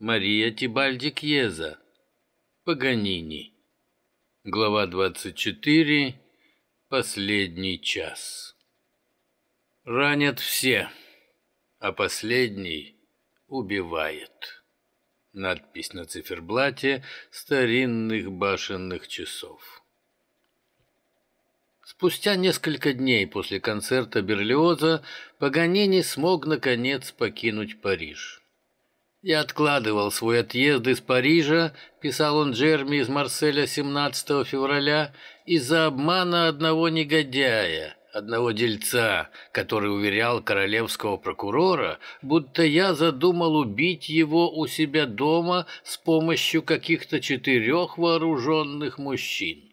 Мария Тибальди Кьеза. Паганини. Глава 24. Последний час. Ранят все, а последний убивает. Надпись на циферблате старинных башенных часов. Спустя несколько дней после концерта Берлиоза Паганини смог наконец покинуть Париж. «Я откладывал свой отъезд из Парижа», — писал он Джерми из Марселя 17 февраля, «из-за обмана одного негодяя, одного дельца, который уверял королевского прокурора, будто я задумал убить его у себя дома с помощью каких-то четырех вооруженных мужчин.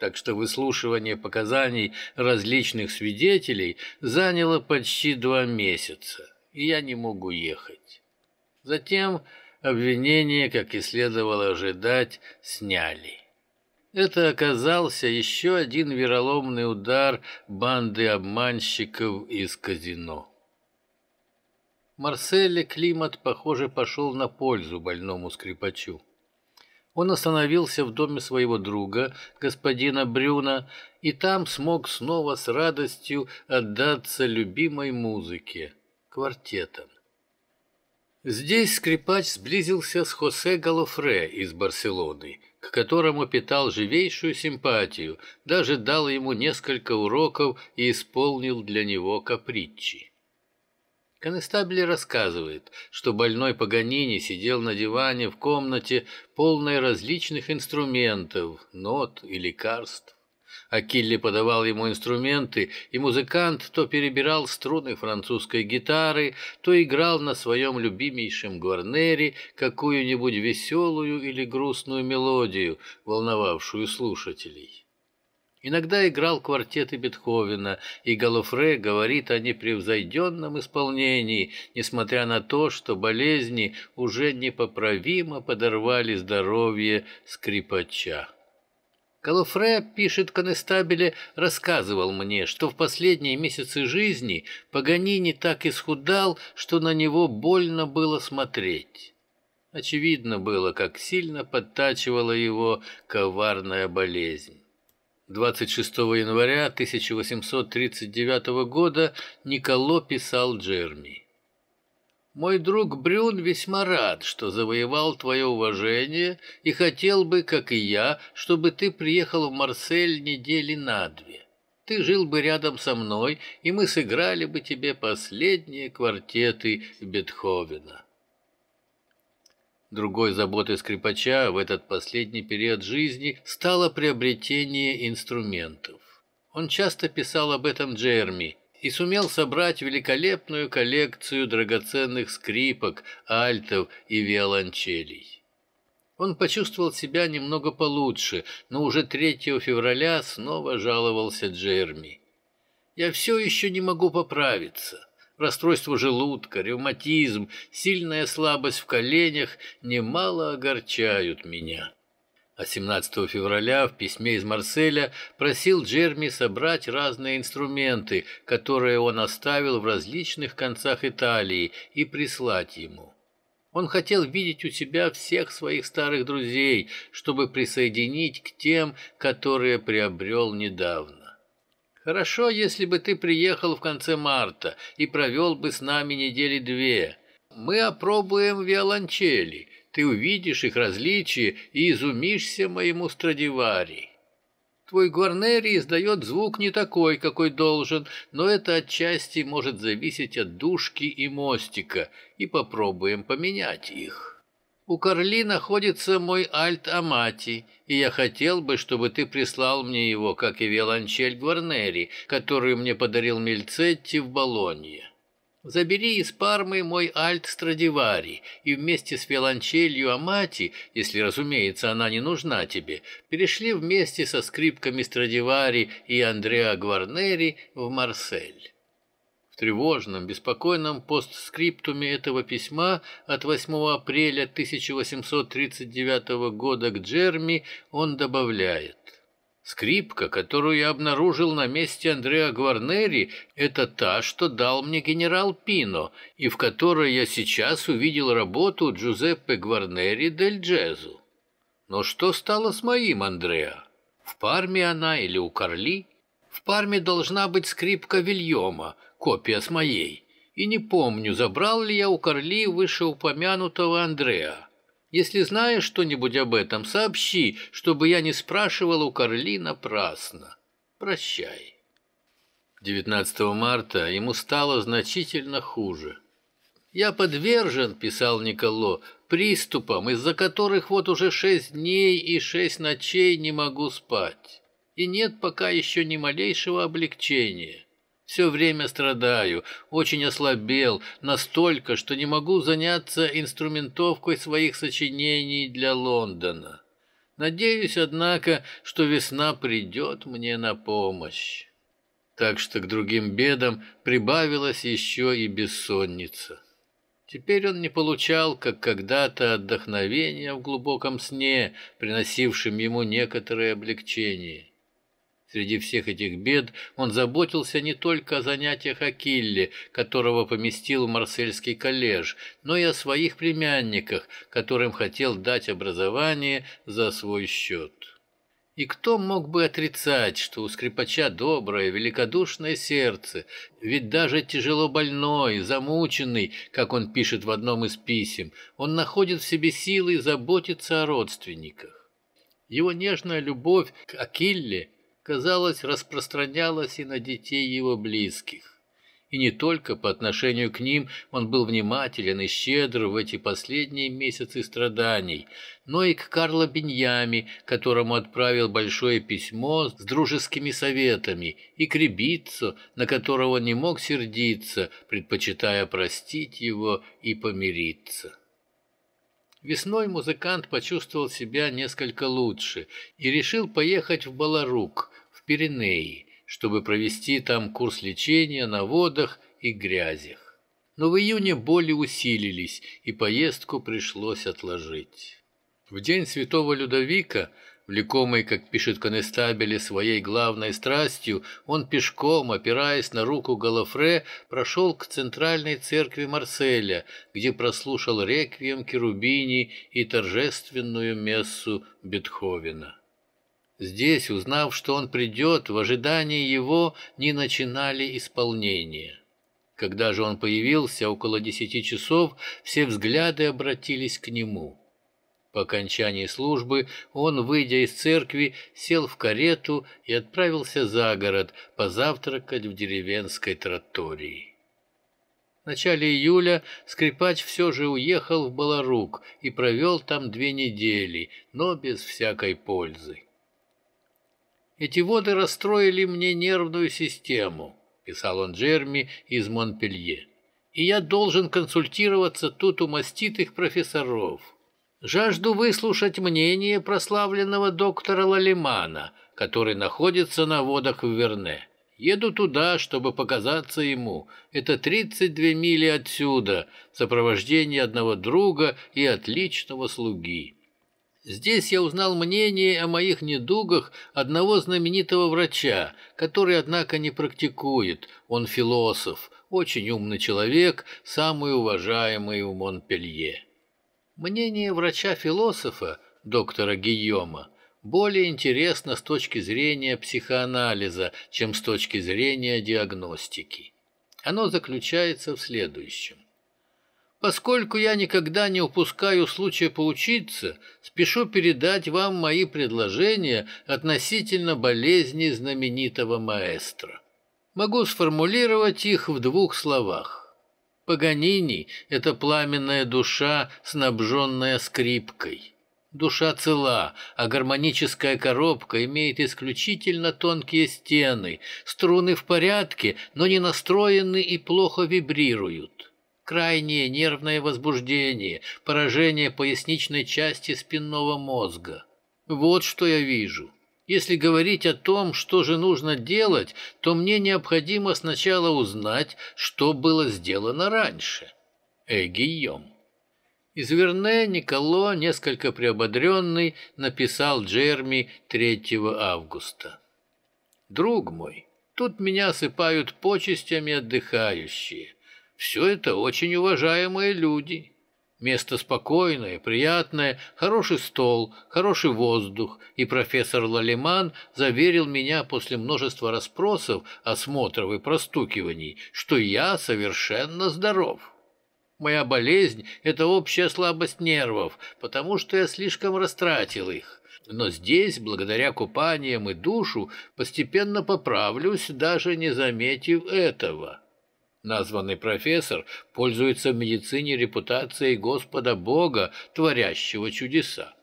Так что выслушивание показаний различных свидетелей заняло почти два месяца, и я не мог уехать. Затем обвинение, как и следовало ожидать, сняли. Это оказался еще один вероломный удар банды обманщиков из казино. Марселе климат, похоже, пошел на пользу больному скрипачу. Он остановился в доме своего друга, господина Брюна, и там смог снова с радостью отдаться любимой музыке — квартетам. Здесь скрипач сблизился с Хосе Галофре из Барселоны, к которому питал живейшую симпатию, даже дал ему несколько уроков и исполнил для него капричи. Конестабель рассказывает, что больной Паганини сидел на диване в комнате, полной различных инструментов, нот и лекарств. Акилли подавал ему инструменты, и музыкант то перебирал струны французской гитары, то играл на своем любимейшем гварнере какую-нибудь веселую или грустную мелодию, волновавшую слушателей. Иногда играл квартеты Бетховена, и Галуфре говорит о непревзойденном исполнении, несмотря на то, что болезни уже непоправимо подорвали здоровье скрипача. Калофре, пишет конестабеле, рассказывал мне, что в последние месяцы жизни Паганини так исхудал, что на него больно было смотреть. Очевидно было, как сильно подтачивала его коварная болезнь. 26 января 1839 года Николо писал Джерми. Мой друг Брюн весьма рад, что завоевал твое уважение и хотел бы, как и я, чтобы ты приехал в Марсель недели на две. Ты жил бы рядом со мной, и мы сыграли бы тебе последние квартеты Бетховена. Другой заботой скрипача в этот последний период жизни стало приобретение инструментов. Он часто писал об этом Джерми, и сумел собрать великолепную коллекцию драгоценных скрипок, альтов и виолончелей. Он почувствовал себя немного получше, но уже 3 февраля снова жаловался Джерми. «Я все еще не могу поправиться. Расстройство желудка, ревматизм, сильная слабость в коленях немало огорчают меня» а 17 февраля в письме из Марселя просил Джерми собрать разные инструменты, которые он оставил в различных концах Италии, и прислать ему. Он хотел видеть у себя всех своих старых друзей, чтобы присоединить к тем, которые приобрел недавно. «Хорошо, если бы ты приехал в конце марта и провел бы с нами недели две. Мы опробуем виолончели» ты увидишь их различия и изумишься моему Страдивари. Твой Гварнери издает звук не такой, какой должен, но это отчасти может зависеть от дужки и мостика, и попробуем поменять их. У Карли находится мой альт-амати, и я хотел бы, чтобы ты прислал мне его, как и виолончель Гварнери, которую мне подарил Мельцетти в Болонье. Забери из Пармы мой альт Страдивари и вместе с виолончелью Амати, если, разумеется, она не нужна тебе, перешли вместе со скрипками Страдивари и Андреа Гварнери в Марсель. В тревожном, беспокойном постскриптуме этого письма от 8 апреля 1839 года к Джерми он добавляет Скрипка, которую я обнаружил на месте Андреа Гварнери, это та, что дал мне генерал Пино, и в которой я сейчас увидел работу Джузеппе Гварнери дель Джезу. Но что стало с моим Андреа? В Парме она или у Карли? В Парме должна быть скрипка Вильома, копия с моей. И не помню, забрал ли я у Карли вышеупомянутого Андреа. Если знаешь что-нибудь об этом, сообщи, чтобы я не спрашивал у Карли напрасно. Прощай. 19 марта ему стало значительно хуже. «Я подвержен», — писал Николо, — «приступам, из-за которых вот уже шесть дней и шесть ночей не могу спать. И нет пока еще ни малейшего облегчения. Все время страдаю, очень ослабел, настолько, что не могу заняться инструментовкой своих сочинений для Лондона. Надеюсь, однако, что весна придет мне на помощь. Так что к другим бедам прибавилась еще и бессонница. Теперь он не получал, как когда-то, отдохновения в глубоком сне, приносившем ему некоторое облегчение. Среди всех этих бед он заботился не только о занятиях Акилле, которого поместил в Марсельский коллеж, но и о своих племянниках, которым хотел дать образование за свой счет. И кто мог бы отрицать, что у скрипача доброе, великодушное сердце, ведь даже тяжело больной, замученный, как он пишет в одном из писем, он находит в себе силы заботиться о родственниках. Его нежная любовь к Акилле – казалось, распространялось и на детей его близких. И не только по отношению к ним он был внимателен и щедр в эти последние месяцы страданий, но и к Карло Беньями, которому отправил большое письмо с дружескими советами, и к Рябиццо, на которого не мог сердиться, предпочитая простить его и помириться. Весной музыкант почувствовал себя несколько лучше и решил поехать в Баларук, в Пиренеи, чтобы провести там курс лечения на водах и грязях. Но в июне боли усилились, и поездку пришлось отложить. В день Святого Людовика Влекомый, как пишет Конестабеле, своей главной страстью, он пешком, опираясь на руку Галафре, прошел к центральной церкви Марселя, где прослушал реквием Керубини и торжественную мессу Бетховена. Здесь, узнав, что он придет, в ожидании его не начинали исполнение. Когда же он появился около десяти часов, все взгляды обратились к нему – по окончании службы он, выйдя из церкви, сел в карету и отправился за город позавтракать в деревенской тротории. В начале июля скрипач все же уехал в Баларук и провел там две недели, но без всякой пользы. «Эти воды расстроили мне нервную систему», — писал он Джерми из Монпелье, «и я должен консультироваться тут у маститых профессоров». Жажду выслушать мнение прославленного доктора Лалимана, который находится на водах в Верне. Еду туда, чтобы показаться ему. Это 32 мили отсюда, в сопровождении одного друга и отличного слуги. Здесь я узнал мнение о моих недугах одного знаменитого врача, который, однако, не практикует. Он философ, очень умный человек, самый уважаемый в Монпелье. Мнение врача-философа, доктора Гийома, более интересно с точки зрения психоанализа, чем с точки зрения диагностики. Оно заключается в следующем. Поскольку я никогда не упускаю случая поучиться, спешу передать вам мои предложения относительно болезни знаменитого маэстро. Могу сформулировать их в двух словах. Паганини — это пламенная душа, снабженная скрипкой. Душа цела, а гармоническая коробка имеет исключительно тонкие стены, струны в порядке, но не настроены и плохо вибрируют. Крайнее нервное возбуждение, поражение поясничной части спинного мозга. Вот что я вижу. Если говорить о том, что же нужно делать, то мне необходимо сначала узнать, что было сделано раньше. Эгийом. Из Верне Николо, несколько приободренный, написал Джерми 3 августа. «Друг мой, тут меня осыпают почестями отдыхающие. Все это очень уважаемые люди. Место спокойное, приятное, хороший стол, хороший воздух, и профессор Лалиман заверил меня после множества расспросов, осмотров и простукиваний, что я совершенно здоров». Моя болезнь – это общая слабость нервов, потому что я слишком растратил их. Но здесь, благодаря купаниям и душу, постепенно поправлюсь, даже не заметив этого. Названный профессор пользуется в медицине репутацией Господа Бога, творящего чудеса.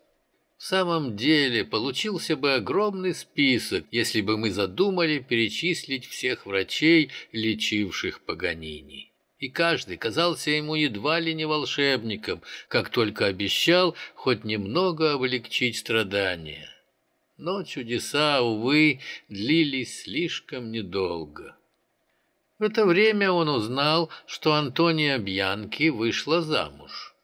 В самом деле, получился бы огромный список, если бы мы задумали перечислить всех врачей, лечивших Паганини и каждый казался ему едва ли не волшебником, как только обещал хоть немного облегчить страдания. Но чудеса, увы, длились слишком недолго. В это время он узнал, что Антония Бьянки вышла замуж.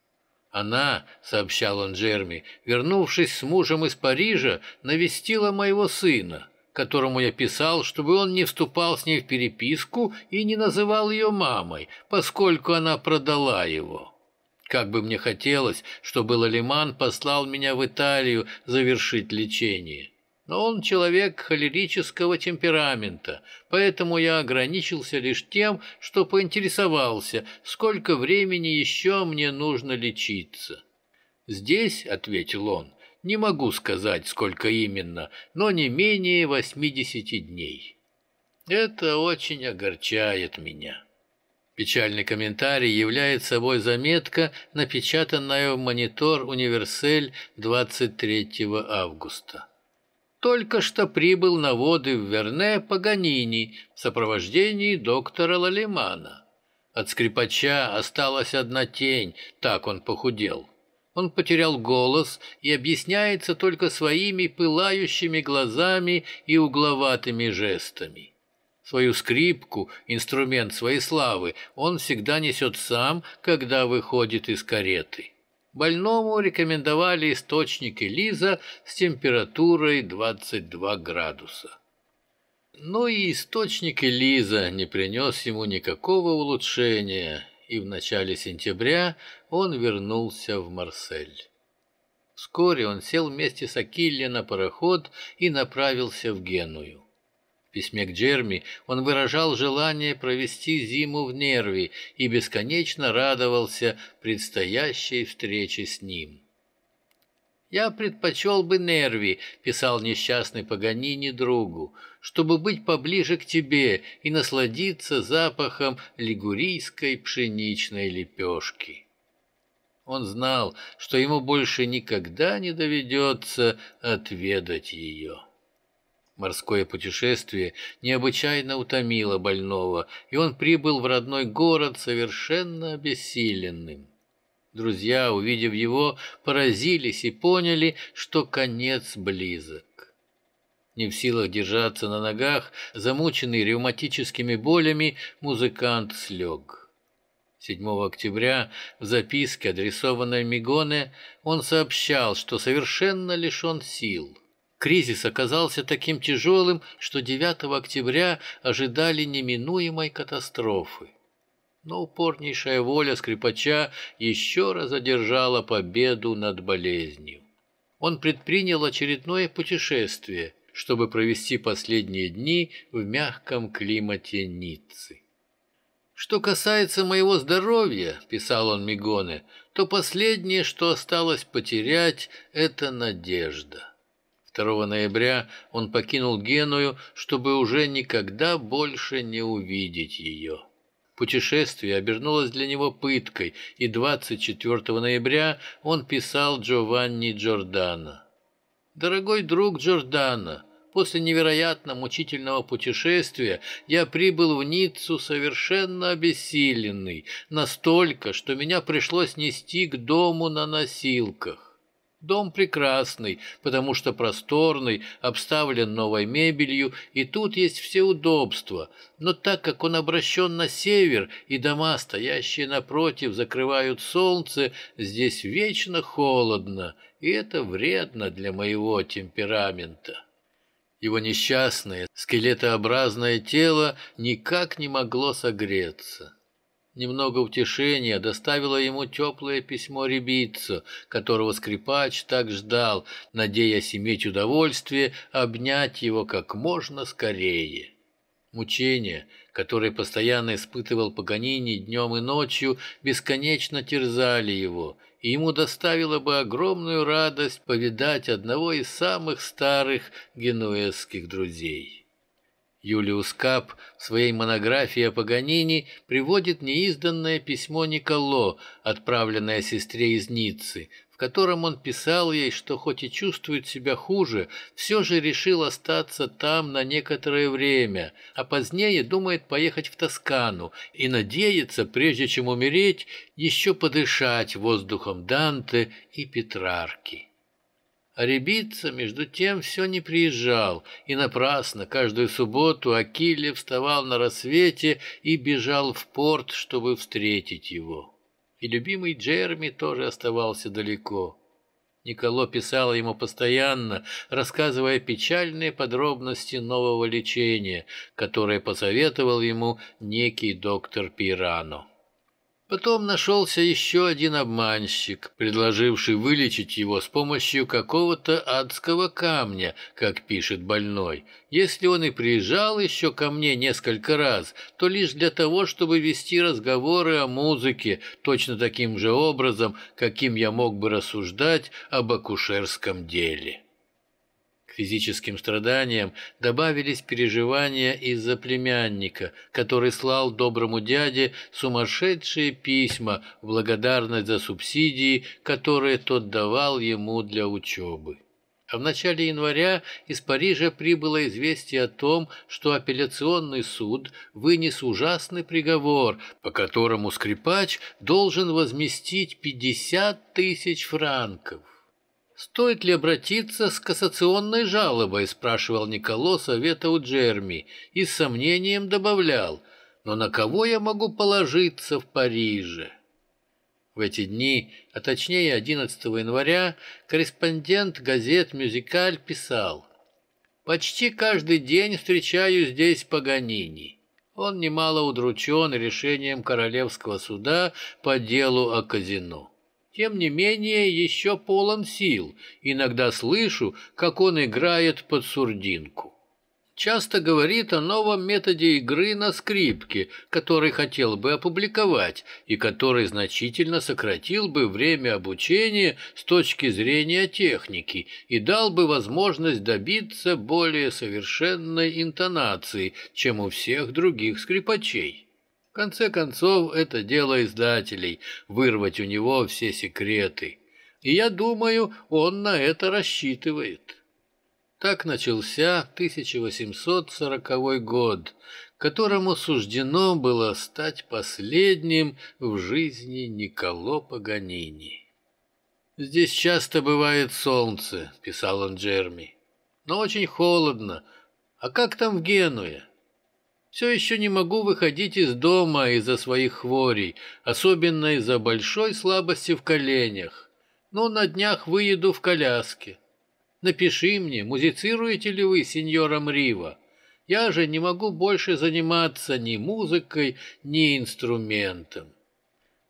Она, сообщал он Джерми, вернувшись с мужем из Парижа, навестила моего сына которому я писал, чтобы он не вступал с ней в переписку и не называл ее мамой, поскольку она продала его. Как бы мне хотелось, чтобы Лалиман послал меня в Италию завершить лечение. Но он человек холерического темперамента, поэтому я ограничился лишь тем, что поинтересовался, сколько времени еще мне нужно лечиться. «Здесь», — ответил он, не могу сказать, сколько именно, но не менее 80 дней. Это очень огорчает меня. Печальный комментарий является собой заметка, напечатанная в монитор «Универсель» 23 августа. Только что прибыл на воды в Верне Паганини в сопровождении доктора Лалимана. От скрипача осталась одна тень, так он похудел. Он потерял голос и объясняется только своими пылающими глазами и угловатыми жестами. Свою скрипку, инструмент своей славы, он всегда несет сам, когда выходит из кареты. Больному рекомендовали источники Лиза с температурой 22 градуса. Но и источник Лиза не принес ему никакого улучшения, и в начале сентября он вернулся в Марсель. Вскоре он сел вместе с Акилле на пароход и направился в Геную. В письме к Джерми он выражал желание провести зиму в Нерви и бесконечно радовался предстоящей встрече с ним. «Я предпочел бы Нерви», — писал несчастный Паганини другу, «чтобы быть поближе к тебе и насладиться запахом лигурийской пшеничной лепешки». Он знал, что ему больше никогда не доведется отведать ее. Морское путешествие необычайно утомило больного, и он прибыл в родной город совершенно обессиленным. Друзья, увидев его, поразились и поняли, что конец близок. Не в силах держаться на ногах, замученный ревматическими болями, музыкант слег. 7 октября в записке, адресованной Мигоне, он сообщал, что совершенно лишен сил. Кризис оказался таким тяжелым, что 9 октября ожидали неминуемой катастрофы но упорнейшая воля скрипача еще раз одержала победу над болезнью. Он предпринял очередное путешествие, чтобы провести последние дни в мягком климате Ниццы. «Что касается моего здоровья, — писал он Мигоне, — то последнее, что осталось потерять, — это надежда». 2 ноября он покинул Геную, чтобы уже никогда больше не увидеть ее. Путешествие обернулось для него пыткой, и 24 ноября он писал Джованни Джордано. «Дорогой друг Джордано, после невероятно мучительного путешествия я прибыл в Ниццу совершенно обессиленный, настолько, что меня пришлось нести к дому на носилках. Дом прекрасный, потому что просторный, обставлен новой мебелью, и тут есть все удобства. Но так как он обращен на север, и дома, стоящие напротив, закрывают солнце, здесь вечно холодно, и это вредно для моего темперамента. Его несчастное, скелетообразное тело никак не могло согреться. Немного утешения доставило ему теплое письмо Рябицу, которого скрипач так ждал, надеясь иметь удовольствие обнять его как можно скорее. Мучения, которые постоянно испытывал Паганини днем и ночью, бесконечно терзали его, и ему доставило бы огромную радость повидать одного из самых старых генуэзских друзей. Юлиус Кап в своей монографии о Паганини приводит неизданное письмо Николо, отправленное сестре из Ниццы, в котором он писал ей, что хоть и чувствует себя хуже, все же решил остаться там на некоторое время, а позднее думает поехать в Тоскану и надеется, прежде чем умереть, еще подышать воздухом Данте и Петрарки. А Рябица, между тем, все не приезжал, и напрасно каждую субботу Акилле вставал на рассвете и бежал в порт, чтобы встретить его. И любимый Джерми тоже оставался далеко. Николо писал ему постоянно, рассказывая печальные подробности нового лечения, которое посоветовал ему некий доктор Пирано. Потом нашелся еще один обманщик, предложивший вылечить его с помощью какого-то адского камня, как пишет больной. Если он и приезжал еще ко мне несколько раз, то лишь для того, чтобы вести разговоры о музыке, точно таким же образом, каким я мог бы рассуждать об акушерском деле физическим страданиям добавились переживания из-за племянника, который слал доброму дяде сумасшедшие письма в благодарность за субсидии, которые тот давал ему для учебы. А в начале января из Парижа прибыло известие о том, что апелляционный суд вынес ужасный приговор, по которому скрипач должен возместить 50 тысяч франков. «Стоит ли обратиться с кассационной жалобой?» – спрашивал Николо совета у Джерми и с сомнением добавлял, «но на кого я могу положиться в Париже?» В эти дни, а точнее 11 января, корреспондент газет «Мюзикаль» писал «Почти каждый день встречаю здесь Паганини». Он немало удручен решением Королевского суда по делу о казино тем не менее еще полон сил. Иногда слышу, как он играет под сурдинку. Часто говорит о новом методе игры на скрипке, который хотел бы опубликовать и который значительно сократил бы время обучения с точки зрения техники и дал бы возможность добиться более совершенной интонации, чем у всех других скрипачей конце концов, это дело издателей — вырвать у него все секреты. И я думаю, он на это рассчитывает. Так начался 1840 год, которому суждено было стать последним в жизни Николо Паганини. «Здесь часто бывает солнце», — писал он Джерми, — «но очень холодно. А как там в Генуе?» Все еще не могу выходить из дома из-за своих хворей, особенно из-за большой слабости в коленях. Но на днях выеду в коляске. Напиши мне, музицируете ли вы сеньором Рива? Я же не могу больше заниматься ни музыкой, ни инструментом.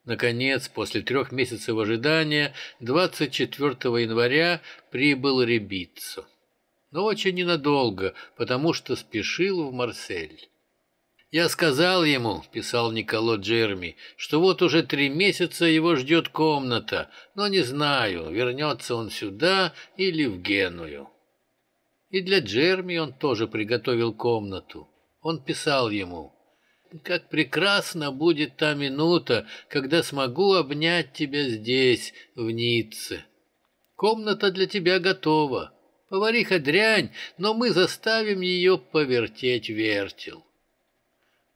Наконец, после трех месяцев ожидания, 24 января прибыл Ребиццо. Но очень ненадолго, потому что спешил в Марсель. «Я сказал ему, — писал Николо Джерми, — что вот уже три месяца его ждет комната, но не знаю, вернется он сюда или в Геную». И для Джерми он тоже приготовил комнату. Он писал ему, «Как прекрасно будет та минута, когда смогу обнять тебя здесь, в Ницце. Комната для тебя готова. Повариха дрянь, но мы заставим ее повертеть вертел».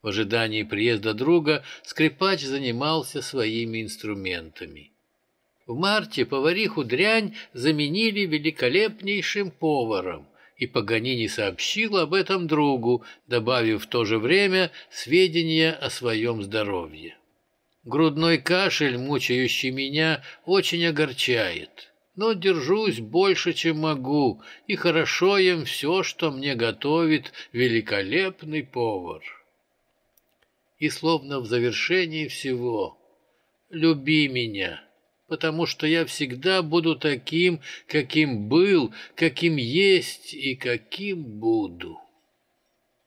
В ожидании приезда друга скрипач занимался своими инструментами. В марте повариху дрянь заменили великолепнейшим поваром, и Паганини сообщил об этом другу, добавив в то же время сведения о своем здоровье. Грудной кашель, мучающий меня, очень огорчает, но держусь больше, чем могу, и хорошо ем все, что мне готовит великолепный повар. И словно в завершении всего «Люби меня» потому что я всегда буду таким, каким был, каким есть и каким буду.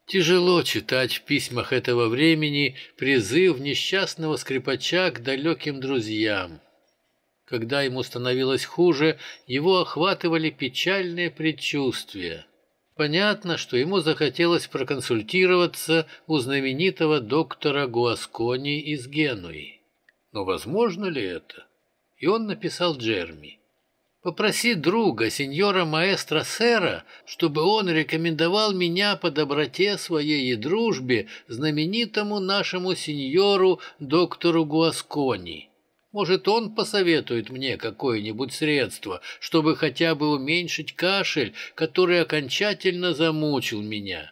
Тяжело читать в письмах этого времени призыв несчастного скрипача к далеким друзьям. Когда ему становилось хуже, его охватывали печальные предчувствия. Понятно, что ему захотелось проконсультироваться у знаменитого доктора Гуаскони из Генуи. Но возможно ли это? И он написал Джерми. Попроси друга, сеньора маэстро сэра, чтобы он рекомендовал меня по доброте своей и дружбе знаменитому нашему сеньору доктору Гуаскони. Может, он посоветует мне какое-нибудь средство, чтобы хотя бы уменьшить кашель, который окончательно замучил меня.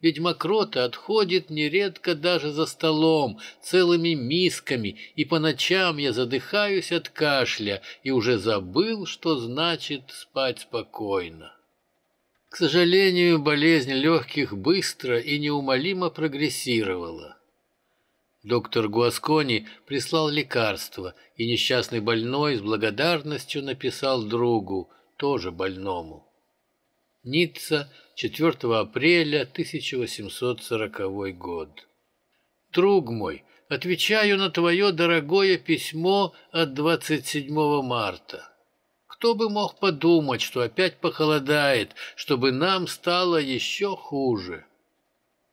Ведь мокрота отходит нередко даже за столом, целыми мисками, и по ночам я задыхаюсь от кашля и уже забыл, что значит спать спокойно. К сожалению, болезнь легких быстро и неумолимо прогрессировала. Доктор Гуаскони прислал лекарство, и несчастный больной с благодарностью написал другу, тоже больному. Ницца, 4 апреля 1840 год. Друг мой, отвечаю на твое дорогое письмо от 27 марта. Кто бы мог подумать, что опять похолодает, чтобы нам стало еще хуже.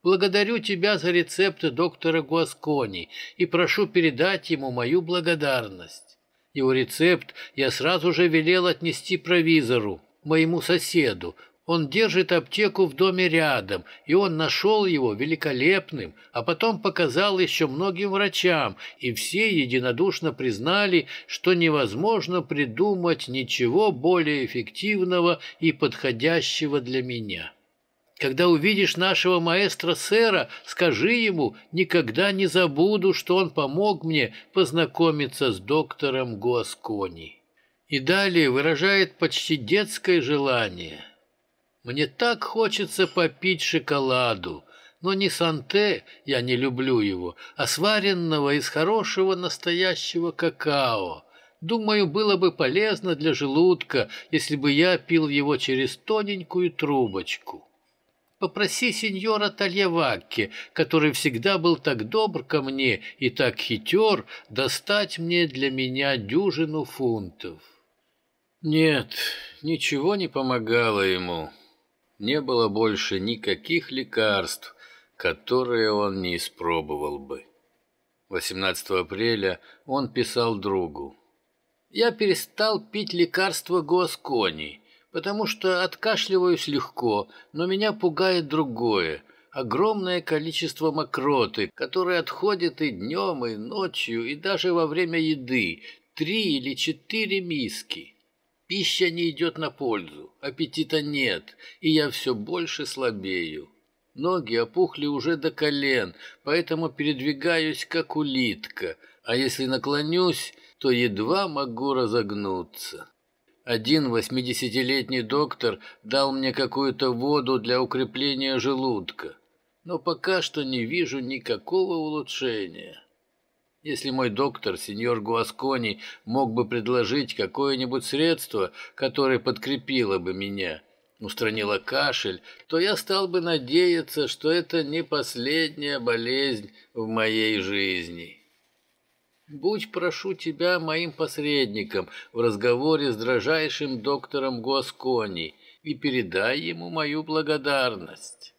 Благодарю тебя за рецепты доктора Гуаскони и прошу передать ему мою благодарность. Его рецепт я сразу же велел отнести провизору, моему соседу, он держит аптеку в доме рядом, и он нашел его великолепным, а потом показал еще многим врачам, и все единодушно признали, что невозможно придумать ничего более эффективного и подходящего для меня. Когда увидишь нашего маэстро сэра, скажи ему, никогда не забуду, что он помог мне познакомиться с доктором Гуаскони. И далее выражает почти детское желание – мне так хочется попить шоколаду, но не санте, я не люблю его, а сваренного из хорошего настоящего какао. Думаю, было бы полезно для желудка, если бы я пил его через тоненькую трубочку. Попроси сеньора Тальявакки, который всегда был так добр ко мне и так хитер, достать мне для меня дюжину фунтов. Нет, ничего не помогало ему не было больше никаких лекарств, которые он не испробовал бы. 18 апреля он писал другу. «Я перестал пить лекарства Госкони, потому что откашливаюсь легко, но меня пугает другое – огромное количество мокроты, которое отходит и днем, и ночью, и даже во время еды, три или четыре миски. Пища не идет на пользу, аппетита нет, и я все больше слабею. Ноги опухли уже до колен, поэтому передвигаюсь как улитка, а если наклонюсь, то едва могу разогнуться. Один восьмидесятилетний доктор дал мне какую-то воду для укрепления желудка, но пока что не вижу никакого улучшения. Если мой доктор, сеньор Гуаскони, мог бы предложить какое-нибудь средство, которое подкрепило бы меня, устранило кашель, то я стал бы надеяться, что это не последняя болезнь в моей жизни. Будь, прошу тебя, моим посредником в разговоре с дрожайшим доктором Гуаскони и передай ему мою благодарность.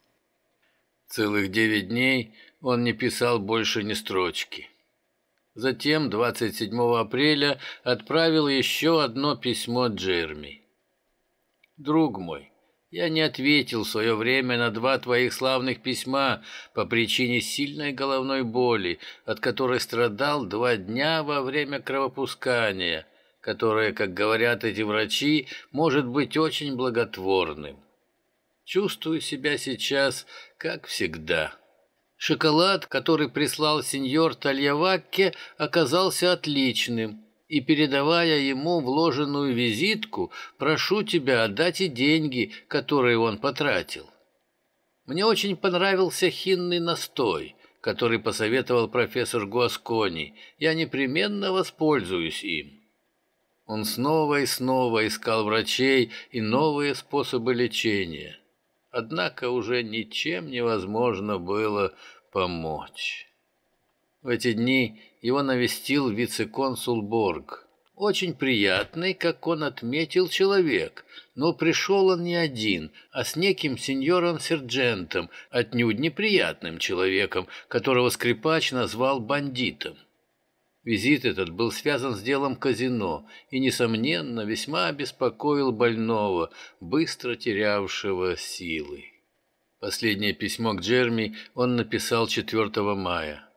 Целых девять дней он не писал больше ни строчки. Затем 27 апреля отправил еще одно письмо Джерми. «Друг мой, я не ответил в свое время на два твоих славных письма по причине сильной головной боли, от которой страдал два дня во время кровопускания. которое, как говорят эти врачи, может быть очень благотворным. Чувствую себя сейчас, как всегда. Шоколад, который прислал сеньор Тальявакке, оказался отличным, и, передавая ему вложенную визитку, прошу тебя отдать и деньги, которые он потратил. Мне очень понравился хинный настой, который посоветовал профессор Гуаскони. Я непременно воспользуюсь им. Он снова и снова искал врачей и новые способы лечения. Однако уже ничем невозможно было помочь. В эти дни его навестил вице-консул Борг. Очень приятный, как он отметил, человек, но пришел он не один, а с неким сеньором-серджентом, отнюдь неприятным человеком, которого скрипач назвал бандитом. Визит этот был связан с делом казино и, несомненно, весьма обеспокоил больного, быстро терявшего силы. Последнее письмо к Джерми он написал 4 мая.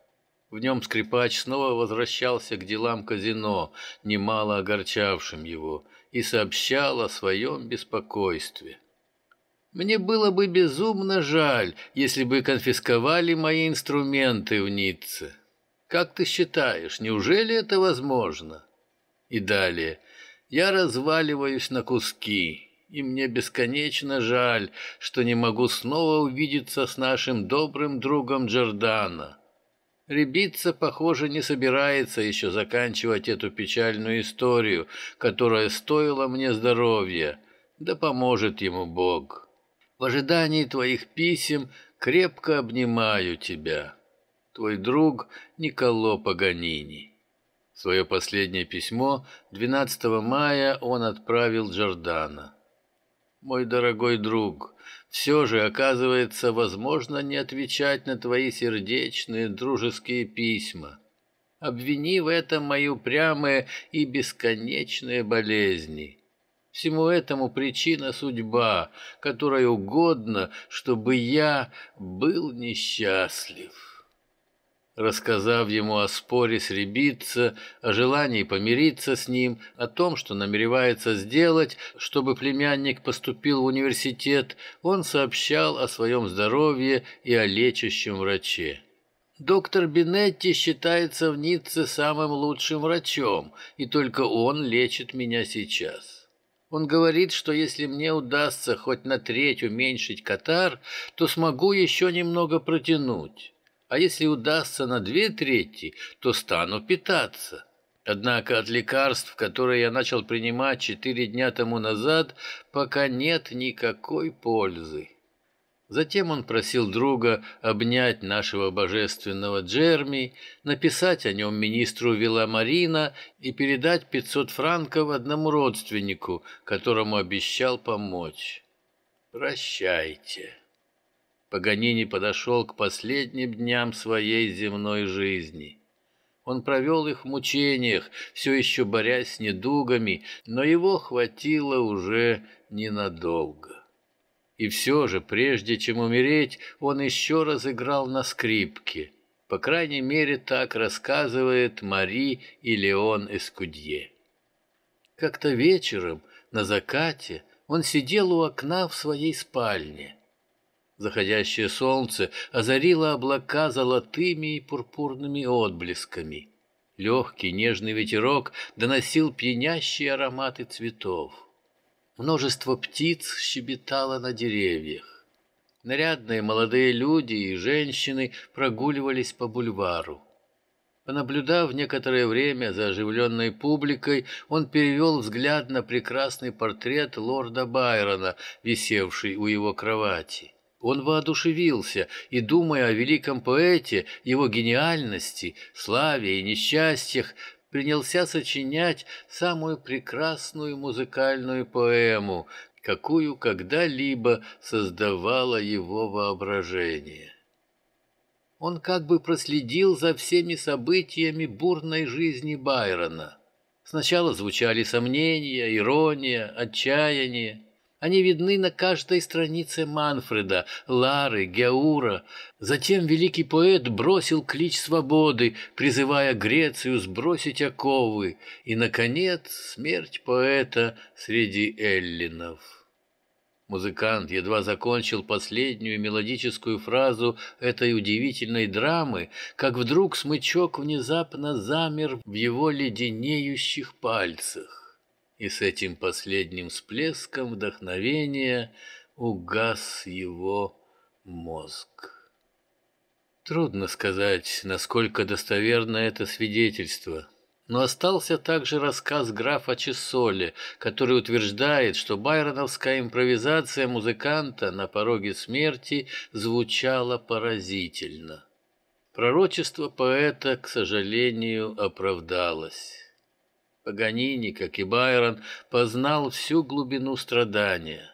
В нем скрипач снова возвращался к делам казино, немало огорчавшим его, и сообщал о своем беспокойстве. «Мне было бы безумно жаль, если бы конфисковали мои инструменты в Ницце. Как ты считаешь, неужели это возможно?» И далее. «Я разваливаюсь на куски, и мне бесконечно жаль, что не могу снова увидеться с нашим добрым другом Джордана». Рябица, похоже, не собирается еще заканчивать эту печальную историю, которая стоила мне здоровья. Да поможет ему Бог. В ожидании твоих писем крепко обнимаю тебя. Твой друг Николо Паганини. Свое последнее письмо 12 мая он отправил Джордана. «Мой дорогой друг, все же, оказывается, возможно не отвечать на твои сердечные дружеские письма. Обвини в этом мои упрямые и бесконечные болезни. Всему этому причина судьба, которая угодно, чтобы я был несчастлив». Рассказав ему о споре с Рябица, о желании помириться с ним, о том, что намеревается сделать, чтобы племянник поступил в университет, он сообщал о своем здоровье и о лечащем враче. Доктор Бинетти считается в Ницце самым лучшим врачом, и только он лечит меня сейчас. Он говорит, что если мне удастся хоть на треть уменьшить катар, то смогу еще немного протянуть а если удастся на две трети, то стану питаться. Однако от лекарств, которые я начал принимать четыре дня тому назад, пока нет никакой пользы. Затем он просил друга обнять нашего божественного Джерми, написать о нем министру Виламарина и передать 500 франков одному родственнику, которому обещал помочь. Прощайте. Паганини подошел к последним дням своей земной жизни. Он провел их в мучениях, все еще борясь с недугами, но его хватило уже ненадолго. И все же, прежде чем умереть, он еще раз играл на скрипке. По крайней мере, так рассказывает Мари и Леон Эскудье. Как-то вечером, на закате, он сидел у окна в своей спальне. Заходящее солнце озарило облака золотыми и пурпурными отблесками. Легкий нежный ветерок доносил пьянящие ароматы цветов. Множество птиц щебетало на деревьях. Нарядные молодые люди и женщины прогуливались по бульвару. Понаблюдав некоторое время за оживленной публикой, он перевел взгляд на прекрасный портрет лорда Байрона, висевший у его кровати. Он воодушевился и, думая о великом поэте, его гениальности, славе и несчастьях, принялся сочинять самую прекрасную музыкальную поэму, какую когда-либо создавало его воображение. Он как бы проследил за всеми событиями бурной жизни Байрона. Сначала звучали сомнения, ирония, отчаяние, Они видны на каждой странице Манфреда, Лары, Геура. Затем великий поэт бросил клич свободы, призывая Грецию сбросить оковы. И, наконец, смерть поэта среди эллинов. Музыкант едва закончил последнюю мелодическую фразу этой удивительной драмы, как вдруг смычок внезапно замер в его леденеющих пальцах и с этим последним всплеском вдохновения угас его мозг. Трудно сказать, насколько достоверно это свидетельство, но остался также рассказ графа Чесоли, который утверждает, что байроновская импровизация музыканта на пороге смерти звучала поразительно. Пророчество поэта, к сожалению, оправдалось. Паганини, как и Байрон, познал всю глубину страдания.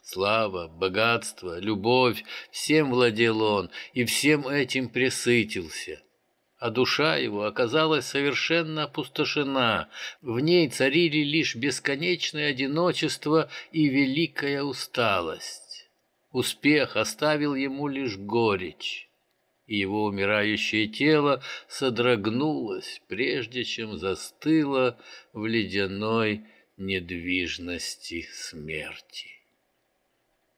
Слава, богатство, любовь — всем владел он и всем этим пресытился. А душа его оказалась совершенно опустошена, в ней царили лишь бесконечное одиночество и великая усталость. Успех оставил ему лишь горечь и его умирающее тело содрогнулось, прежде чем застыло в ледяной недвижности смерти.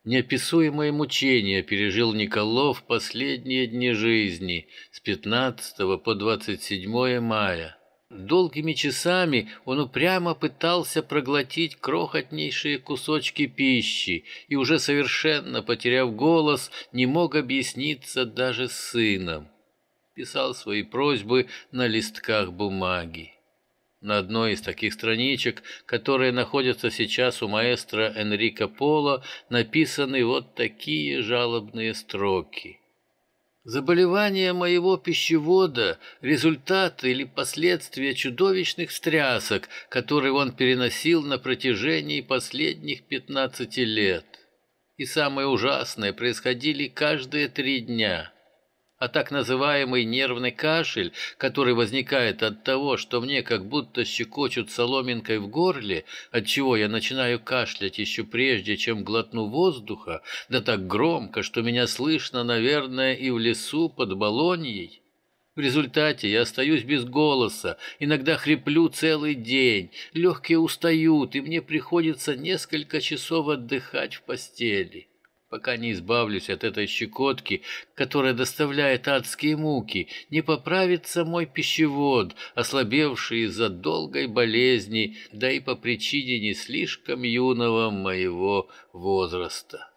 Неописуемое мучение пережил Николов последние дни жизни с 15 по 27 мая. Долгими часами он упрямо пытался проглотить крохотнейшие кусочки пищи и уже совершенно потеряв голос, не мог объясниться даже с сыном. Писал свои просьбы на листках бумаги. На одной из таких страничек, которые находятся сейчас у маэстро Энрико Поло, написаны вот такие жалобные строки. Заболевание моего пищевода – результат или последствия чудовищных встрясок, которые он переносил на протяжении последних 15 лет. И самое ужасное происходили каждые три дня – а так называемый нервный кашель, который возникает от того, что мне как будто щекочут соломинкой в горле, от чего я начинаю кашлять еще прежде, чем глотну воздуха, да так громко, что меня слышно, наверное, и в лесу под Болоньей. В результате я остаюсь без голоса, иногда хриплю целый день, легкие устают, и мне приходится несколько часов отдыхать в постели пока не избавлюсь от этой щекотки, которая доставляет адские муки, не поправится мой пищевод, ослабевший из-за долгой болезни, да и по причине не слишком юного моего возраста.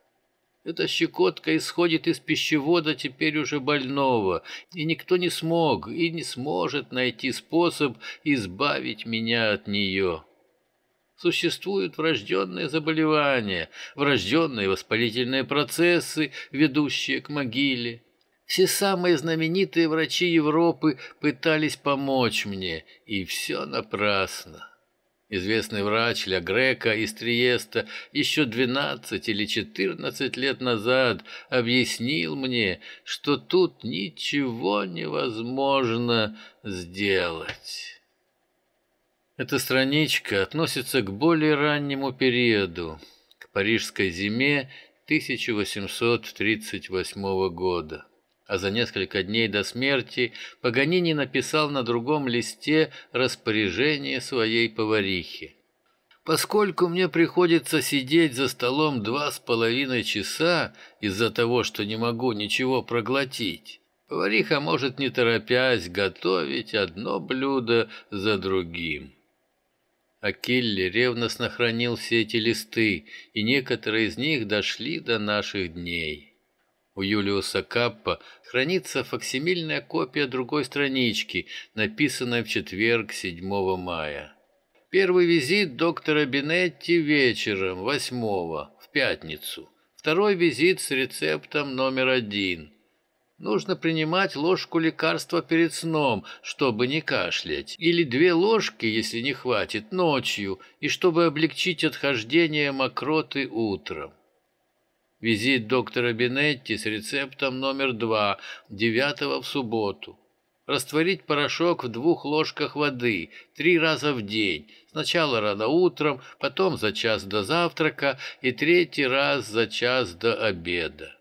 Эта щекотка исходит из пищевода теперь уже больного, и никто не смог и не сможет найти способ избавить меня от нее. Существуют врожденные заболевания, врожденные воспалительные процессы, ведущие к могиле. Все самые знаменитые врачи Европы пытались помочь мне, и все напрасно. Известный врач Ля Грека из Триеста еще 12 или 14 лет назад объяснил мне, что тут ничего невозможно сделать. Эта страничка относится к более раннему периоду, к парижской зиме 1838 года. А за несколько дней до смерти Паганини написал на другом листе распоряжение своей поварихи. Поскольку мне приходится сидеть за столом два с половиной часа из-за того, что не могу ничего проглотить, повариха может не торопясь готовить одно блюдо за другим. Акелли ревностно хранил все эти листы, и некоторые из них дошли до наших дней. У Юлиуса Каппа хранится факсимильная копия другой странички, написанной в четверг 7 мая. Первый визит доктора Бинетти вечером, 8 в пятницу. Второй визит с рецептом номер один. Нужно принимать ложку лекарства перед сном, чтобы не кашлять, или две ложки, если не хватит, ночью, и чтобы облегчить отхождение мокроты утром. Визит доктора Бенетти с рецептом номер два, девятого в субботу. Растворить порошок в двух ложках воды три раза в день. Сначала рано утром, потом за час до завтрака и третий раз за час до обеда.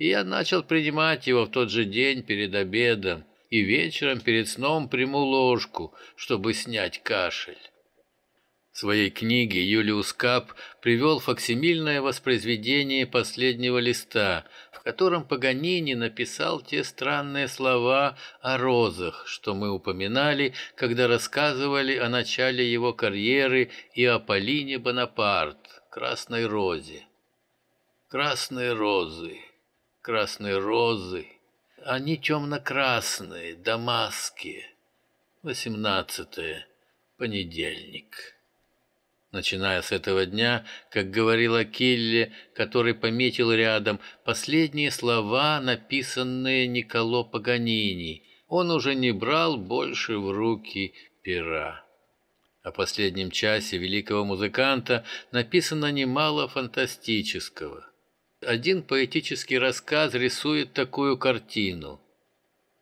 И я начал принимать его в тот же день перед обедом и вечером перед сном приму ложку, чтобы снять кашель. В своей книге Юлиус Кап привел факсимильное воспроизведение последнего листа, в котором Паганини написал те странные слова о розах, что мы упоминали, когда рассказывали о начале его карьеры и о Полине Бонапарт, Красной Розе. Красные розы, красные розы, они темно-красные, дамасские. Восемнадцатое. Понедельник. Начиная с этого дня, как говорила Килле, который пометил рядом последние слова, написанные Николо Паганини, он уже не брал больше в руки пера. О последнем часе великого музыканта написано немало фантастического. Один поэтический рассказ рисует такую картину.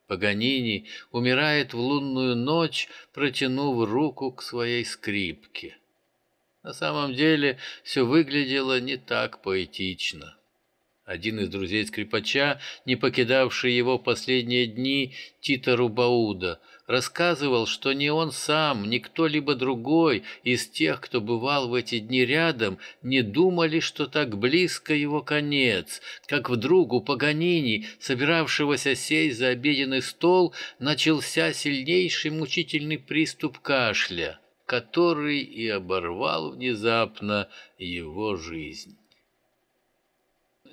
Паганини умирает в лунную ночь, протянув руку к своей скрипке. На самом деле все выглядело не так поэтично. Один из друзей скрипача, не покидавший его последние дни, Тита Рубауда, рассказывал, что ни он сам, ни кто-либо другой из тех, кто бывал в эти дни рядом, не думали, что так близко его конец, как вдруг у Паганини, собиравшегося сесть за обеденный стол, начался сильнейший мучительный приступ кашля который и оборвал внезапно его жизнь.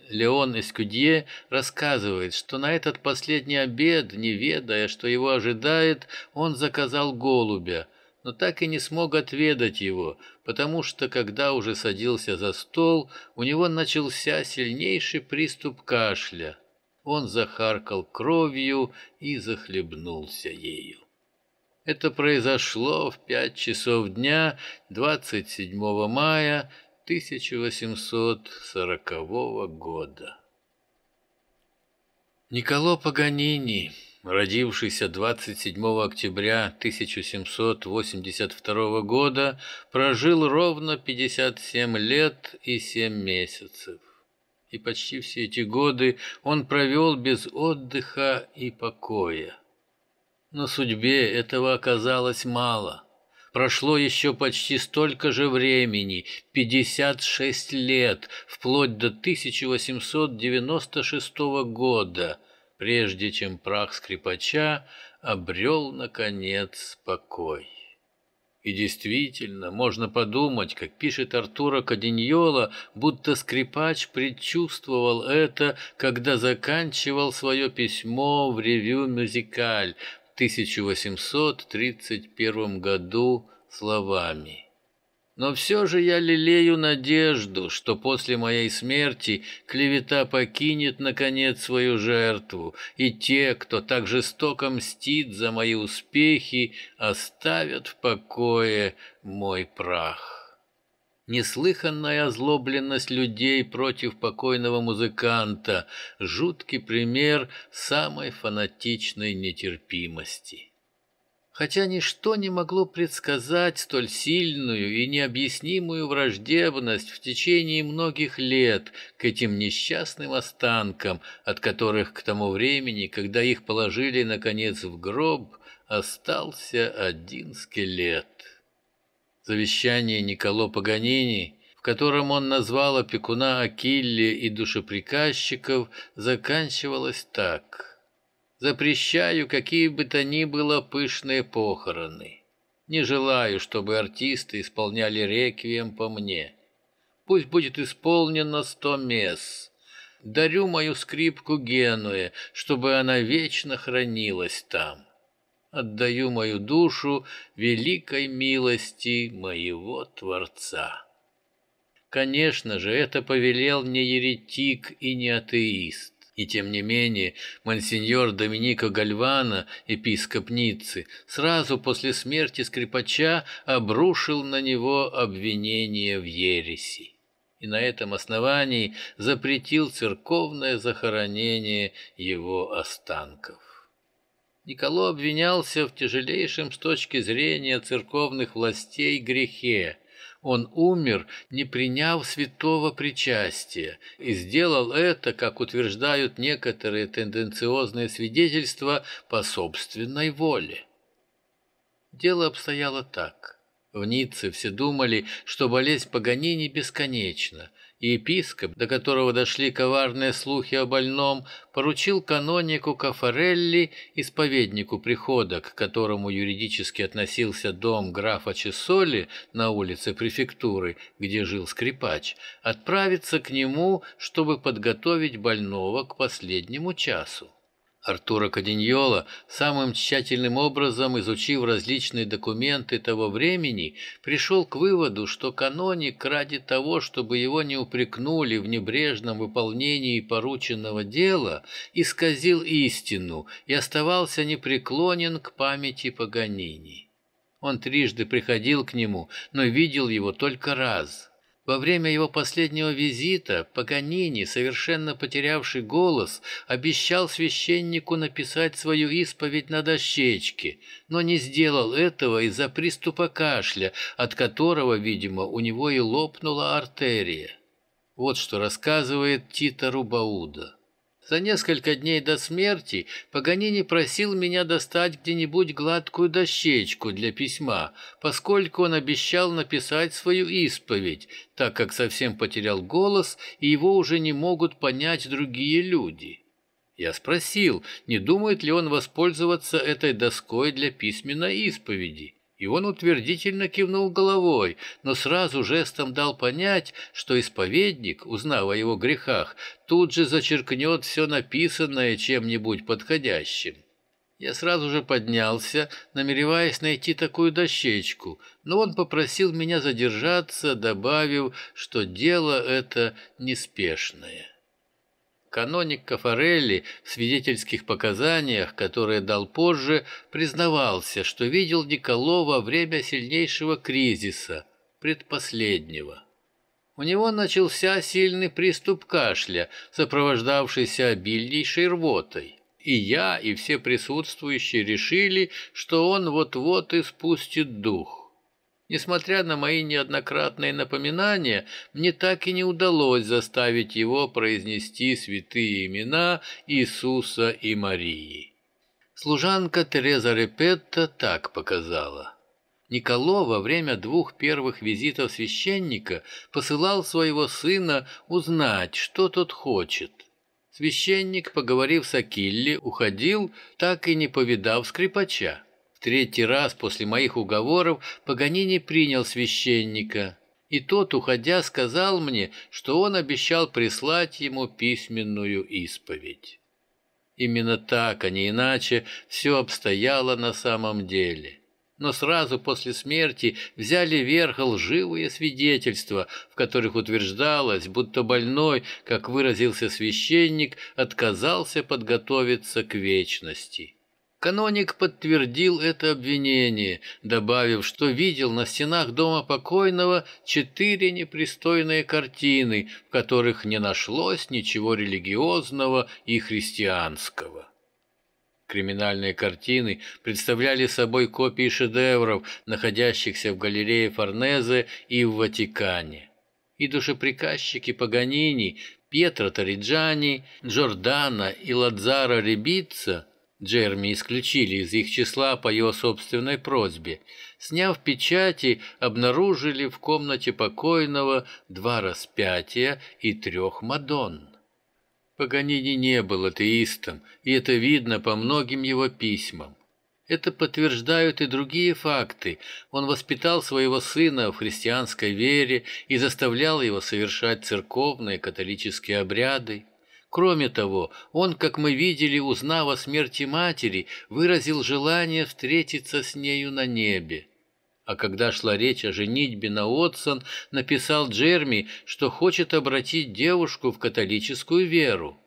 Леон Эскудье рассказывает, что на этот последний обед, не ведая, что его ожидает, он заказал голубя, но так и не смог отведать его, потому что, когда уже садился за стол, у него начался сильнейший приступ кашля. Он захаркал кровью и захлебнулся ею. Это произошло в пять часов дня 27 мая 1840 года. Николо Паганини, родившийся 27 октября 1782 года, прожил ровно 57 лет и 7 месяцев. И почти все эти годы он провел без отдыха и покоя. Но судьбе этого оказалось мало. Прошло еще почти столько же времени, 56 лет, вплоть до 1896 года, прежде чем прах скрипача обрел, наконец, покой. И действительно, можно подумать, как пишет Артура Каденьола, будто скрипач предчувствовал это, когда заканчивал свое письмо в ревю «Мюзикаль», 1831 году словами. Но все же я лелею надежду, что после моей смерти клевета покинет, наконец, свою жертву, и те, кто так жестоко мстит за мои успехи, оставят в покое мой прах неслыханная озлобленность людей против покойного музыканта, жуткий пример самой фанатичной нетерпимости. Хотя ничто не могло предсказать столь сильную и необъяснимую враждебность в течение многих лет к этим несчастным останкам, от которых к тому времени, когда их положили, наконец, в гроб, остался один скелет завещание Николо Паганини, в котором он назвал опекуна Акилле и душеприказчиков, заканчивалось так. «Запрещаю какие бы то ни было пышные похороны. Не желаю, чтобы артисты исполняли реквием по мне. Пусть будет исполнено сто мес. Дарю мою скрипку Генуе, чтобы она вечно хранилась там отдаю мою душу великой милости моего Творца. Конечно же, это повелел не еретик и не атеист. И тем не менее, монсеньор Доминико Гальвана, епископ Ниццы, сразу после смерти скрипача обрушил на него обвинение в ереси. И на этом основании запретил церковное захоронение его останков. Николо обвинялся в тяжелейшем с точки зрения церковных властей грехе. Он умер, не приняв святого причастия, и сделал это, как утверждают некоторые тенденциозные свидетельства, по собственной воле. Дело обстояло так. В Ницце все думали, что болезнь Паганини бесконечна, епископ, до которого дошли коварные слухи о больном, поручил канонику Кафарелли, исповеднику прихода, к которому юридически относился дом графа Чесоли на улице префектуры, где жил скрипач, отправиться к нему, чтобы подготовить больного к последнему часу. Артура Каденьола, самым тщательным образом изучив различные документы того времени, пришел к выводу, что каноник ради того, чтобы его не упрекнули в небрежном выполнении порученного дела, исказил истину и оставался непреклонен к памяти Паганини. Он трижды приходил к нему, но видел его только раз – во время его последнего визита Паганини, совершенно потерявший голос, обещал священнику написать свою исповедь на дощечке, но не сделал этого из-за приступа кашля, от которого, видимо, у него и лопнула артерия. Вот что рассказывает Тита Рубауда. За несколько дней до смерти Паганини просил меня достать где-нибудь гладкую дощечку для письма, поскольку он обещал написать свою исповедь, так как совсем потерял голос, и его уже не могут понять другие люди. Я спросил, не думает ли он воспользоваться этой доской для письменной исповеди. И он утвердительно кивнул головой, но сразу жестом дал понять, что исповедник, узнав о его грехах, тут же зачеркнет все написанное чем-нибудь подходящим. Я сразу же поднялся, намереваясь найти такую дощечку, но он попросил меня задержаться, добавив, что дело это неспешное. Каноник Кафарелли в свидетельских показаниях, которые дал позже, признавался, что видел Николо во время сильнейшего кризиса, предпоследнего. У него начался сильный приступ кашля, сопровождавшийся обильнейшей рвотой. И я, и все присутствующие решили, что он вот-вот испустит дух. Несмотря на мои неоднократные напоминания, мне так и не удалось заставить его произнести святые имена Иисуса и Марии. Служанка Тереза Репетта так показала. Николо во время двух первых визитов священника посылал своего сына узнать, что тот хочет. Священник, поговорив с Акилли, уходил, так и не повидав скрипача третий раз после моих уговоров Паганини принял священника, и тот, уходя, сказал мне, что он обещал прислать ему письменную исповедь. Именно так, а не иначе, все обстояло на самом деле. Но сразу после смерти взяли верх лживые свидетельства, в которых утверждалось, будто больной, как выразился священник, отказался подготовиться к вечности. Каноник подтвердил это обвинение, добавив, что видел на стенах дома покойного четыре непристойные картины, в которых не нашлось ничего религиозного и христианского. Криминальные картины представляли собой копии шедевров, находящихся в галерее Форнезе и в Ватикане. И душеприказчики Паганини, Пьетро Ториджани, Джордана и Ладзаро Ребица Джерми исключили из их числа по его собственной просьбе. Сняв печати, обнаружили в комнате покойного два распятия и трех Мадонн. Паганини не был атеистом, и это видно по многим его письмам. Это подтверждают и другие факты. Он воспитал своего сына в христианской вере и заставлял его совершать церковные католические обряды. Кроме того, он, как мы видели, узнав о смерти матери, выразил желание встретиться с нею на небе. А когда шла речь о женитьбе на Отсон, написал Джерми, что хочет обратить девушку в католическую веру.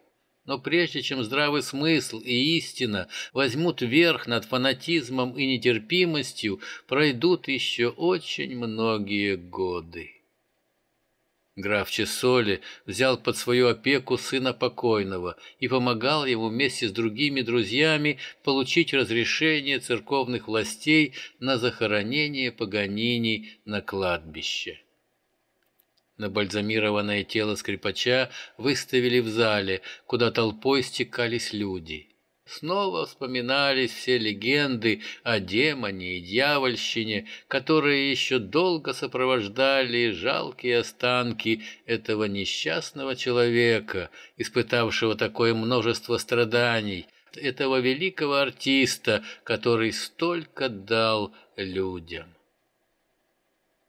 Но прежде чем здравый смысл и истина возьмут верх над фанатизмом и нетерпимостью, пройдут еще очень многие годы. Граф Чесоли взял под свою опеку сына покойного и помогал ему вместе с другими друзьями получить разрешение церковных властей на захоронение Паганини на кладбище. Набальзамированное тело скрипача выставили в зале, куда толпой стекались люди. Снова вспоминались все легенды о демоне и дьявольщине, которые еще долго сопровождали жалкие останки этого несчастного человека, испытавшего такое множество страданий, этого великого артиста, который столько дал людям.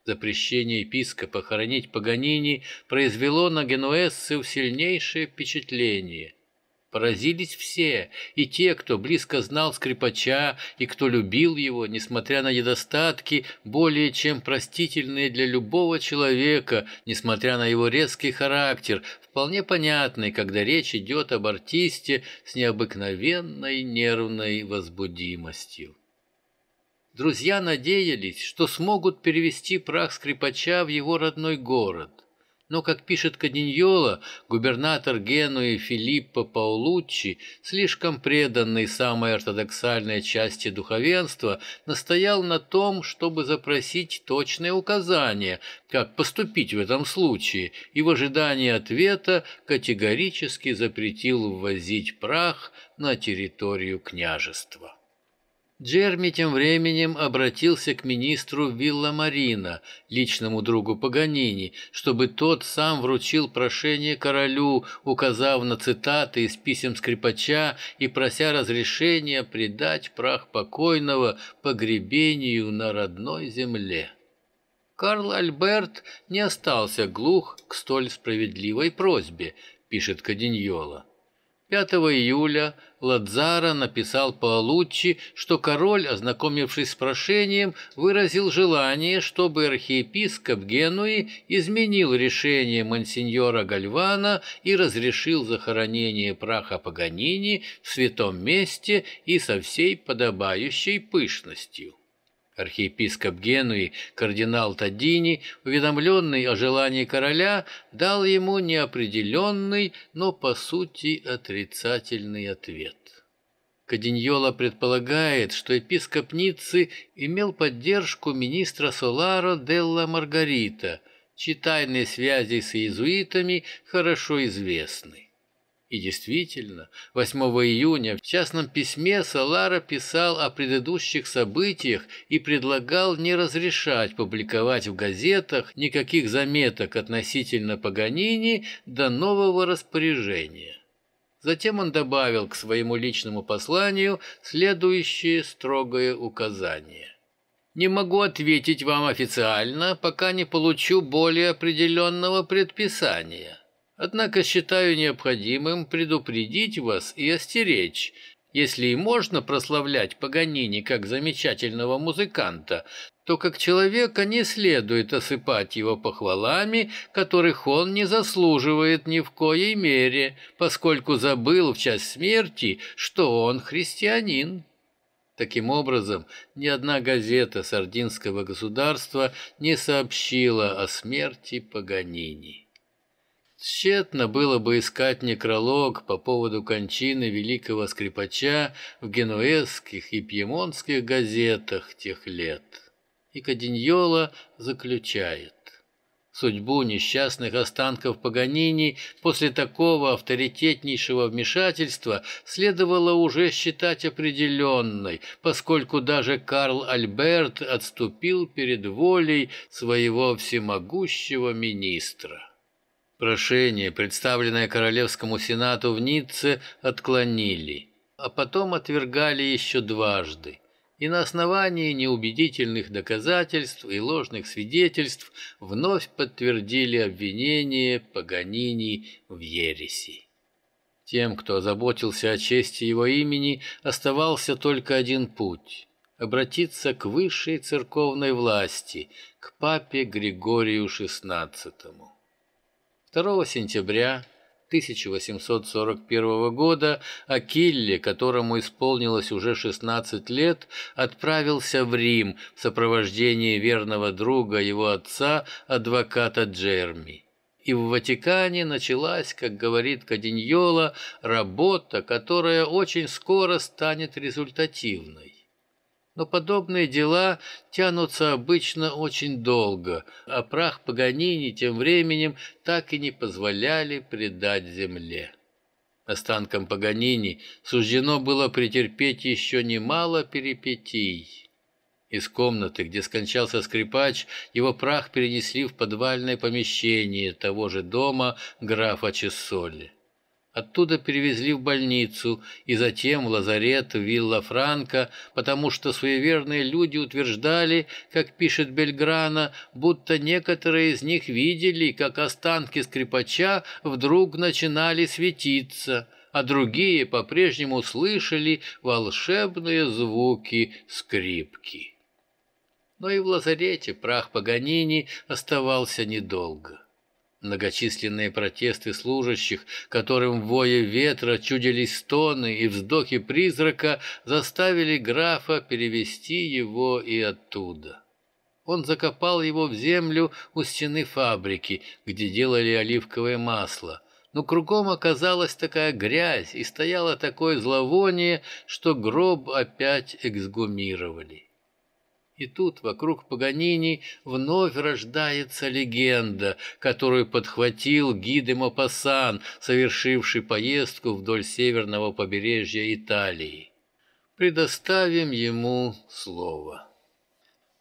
Запрещение епископа хоронить Паганини произвело на генуэзцев сильнейшее впечатление – Поразились все, и те, кто близко знал скрипача, и кто любил его, несмотря на недостатки, более чем простительные для любого человека, несмотря на его резкий характер, вполне понятный, когда речь идет об артисте с необыкновенной нервной возбудимостью. Друзья надеялись, что смогут перевести прах скрипача в его родной город – но, как пишет Каденьола, губернатор Генуи Филиппо Паулуччи, слишком преданный самой ортодоксальной части духовенства, настоял на том, чтобы запросить точные указания, как поступить в этом случае, и в ожидании ответа категорически запретил ввозить прах на территорию княжества. Джерми тем временем обратился к министру Вилла Марина, личному другу Паганини, чтобы тот сам вручил прошение королю, указав на цитаты из писем скрипача и прося разрешения предать прах покойного погребению на родной земле. Карл Альберт не остался глух к столь справедливой просьбе, пишет Каденьола. 5 июля Ладзара написал Паолуччи, что король, ознакомившись с прошением, выразил желание, чтобы архиепископ Генуи изменил решение мансиньора Гальвана и разрешил захоронение праха Паганини в святом месте и со всей подобающей пышностью. Архиепископ Генуи, кардинал Тадини, уведомленный о желании короля, дал ему неопределенный, но по сути отрицательный ответ. Каденьола предполагает, что епископ Ниццы имел поддержку министра Соларо Делла Маргарита, чьи тайные связи с иезуитами хорошо известны. И действительно, 8 июня в частном письме Салара писал о предыдущих событиях и предлагал не разрешать публиковать в газетах никаких заметок относительно Паганини до нового распоряжения. Затем он добавил к своему личному посланию следующее строгое указание. «Не могу ответить вам официально, пока не получу более определенного предписания». Однако считаю необходимым предупредить вас и остеречь. Если и можно прославлять Паганини как замечательного музыканта, то как человека не следует осыпать его похвалами, которых он не заслуживает ни в коей мере, поскольку забыл в час смерти, что он христианин. Таким образом, ни одна газета сардинского государства не сообщила о смерти Паганини. Тщетно было бы искать некролог по поводу кончины великого скрипача в генуэзских и пьемонтских газетах тех лет. И Каденьола заключает. Судьбу несчастных останков Паганини после такого авторитетнейшего вмешательства следовало уже считать определенной, поскольку даже Карл Альберт отступил перед волей своего всемогущего министра. Прошение, представленное Королевскому Сенату в Ницце, отклонили, а потом отвергали еще дважды. И на основании неубедительных доказательств и ложных свидетельств вновь подтвердили обвинение Паганини в ереси. Тем, кто озаботился о чести его имени, оставался только один путь – обратиться к высшей церковной власти, к папе Григорию XVI. 2 сентября 1841 года Акилле, которому исполнилось уже 16 лет, отправился в Рим в сопровождении верного друга его отца, адвоката Джерми. и в Ватикане началась, как говорит Каденьола, работа, которая очень скоро станет результативной. Но подобные дела тянутся обычно очень долго, а прах Паганини тем временем так и не позволяли предать земле. Останкам Паганини суждено было претерпеть еще немало перипетий. Из комнаты, где скончался скрипач, его прах перенесли в подвальное помещение того же дома графа Чессоли. Оттуда перевезли в больницу и затем в лазарет Вилла Франка, потому что суеверные люди утверждали, как пишет Бельграна, будто некоторые из них видели, как останки скрипача вдруг начинали светиться, а другие по-прежнему слышали волшебные звуки скрипки но и в лазарете прах Паганини оставался недолго. Многочисленные протесты служащих, которым вое ветра чудились стоны и вздохи призрака, заставили графа перевести его и оттуда. Он закопал его в землю у стены фабрики, где делали оливковое масло, но кругом оказалась такая грязь и стояло такое зловоние, что гроб опять эксгумировали. И тут вокруг Паганини вновь рождается легенда, которую подхватил де Мопассан, совершивший поездку вдоль северного побережья Италии. Предоставим ему слово.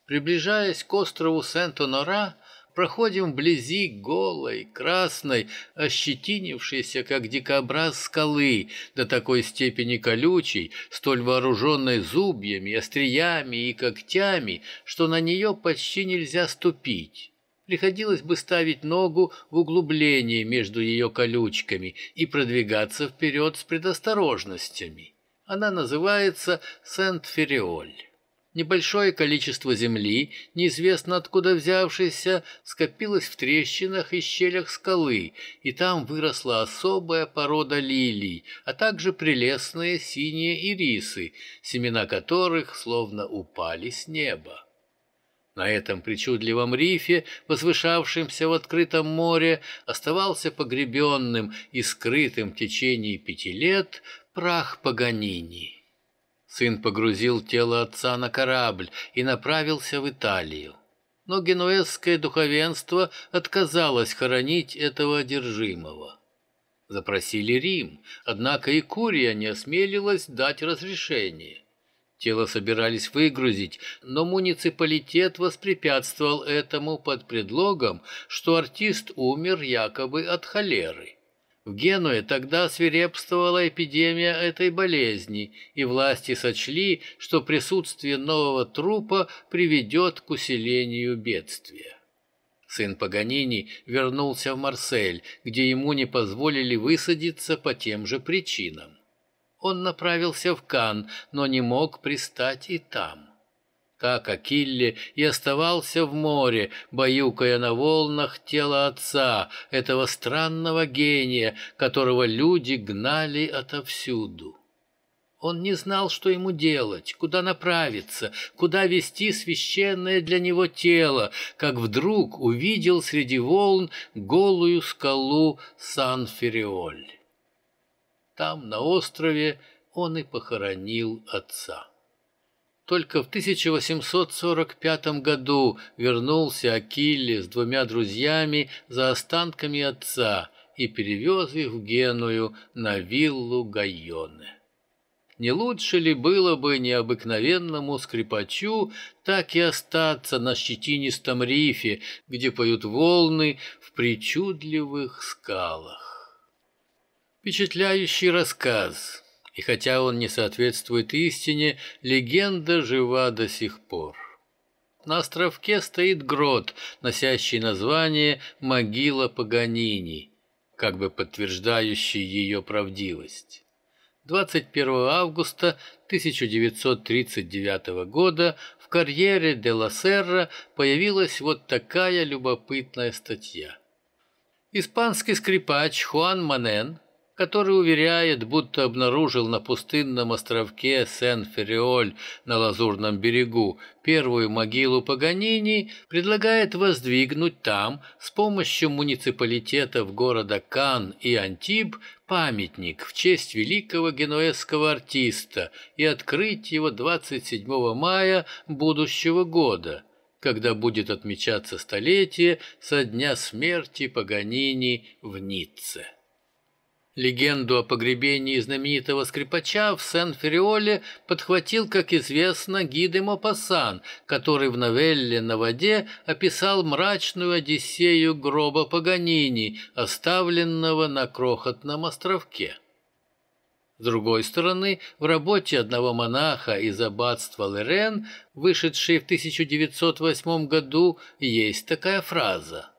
Приближаясь к острову Сент-Онора, проходим вблизи голой, красной, ощетинившейся, как дикобраз скалы, до такой степени колючей, столь вооруженной зубьями, остриями и когтями, что на нее почти нельзя ступить. Приходилось бы ставить ногу в углубление между ее колючками и продвигаться вперед с предосторожностями. Она называется Сент-Фериоль. Небольшое количество земли, неизвестно откуда взявшейся, скопилось в трещинах и щелях скалы, и там выросла особая порода лилий, а также прелестные синие ирисы, семена которых словно упали с неба. На этом причудливом рифе, возвышавшемся в открытом море, оставался погребенным и скрытым в течение пяти лет прах Паганини. Сын погрузил тело отца на корабль и направился в Италию. Но генуэзское духовенство отказалось хоронить этого одержимого. Запросили Рим, однако и Курия не осмелилась дать разрешение. Тело собирались выгрузить, но муниципалитет воспрепятствовал этому под предлогом, что артист умер якобы от холеры. В Генуе тогда свирепствовала эпидемия этой болезни, и власти сочли, что присутствие нового трупа приведет к усилению бедствия. Сын Паганини вернулся в Марсель, где ему не позволили высадиться по тем же причинам. Он направился в Кан, но не мог пристать и там как Акилле и оставался в море, баюкая на волнах тело отца, этого странного гения, которого люди гнали отовсюду. Он не знал, что ему делать, куда направиться, куда вести священное для него тело, как вдруг увидел среди волн голую скалу Сан-Фериоль. Там, на острове, он и похоронил отца. Только в 1845 году вернулся Акилли с двумя друзьями за останками отца и перевез их в Геную на виллу Гайоне. Не лучше ли было бы необыкновенному скрипачу так и остаться на щетинистом рифе, где поют волны в причудливых скалах? Впечатляющий рассказ — и хотя он не соответствует истине, легенда жива до сих пор. На островке стоит грот, носящий название «Могила Паганини», как бы подтверждающий ее правдивость. 21 августа 1939 года в карьере де ла Серра появилась вот такая любопытная статья. Испанский скрипач Хуан Манен который уверяет, будто обнаружил на пустынном островке Сен-Фериоль на Лазурном берегу первую могилу Паганини, предлагает воздвигнуть там с помощью муниципалитетов города Кан и Антиб памятник в честь великого генуэзского артиста и открыть его 27 мая будущего года, когда будет отмечаться столетие со дня смерти Паганини в Ницце. Легенду о погребении знаменитого скрипача в Сен-Фериоле подхватил, как известно, де Мопассан, который в новелле «На воде» описал мрачную одиссею гроба Паганини, оставленного на крохотном островке. С другой стороны, в работе одного монаха из аббатства Лерен, вышедшей в 1908 году, есть такая фраза –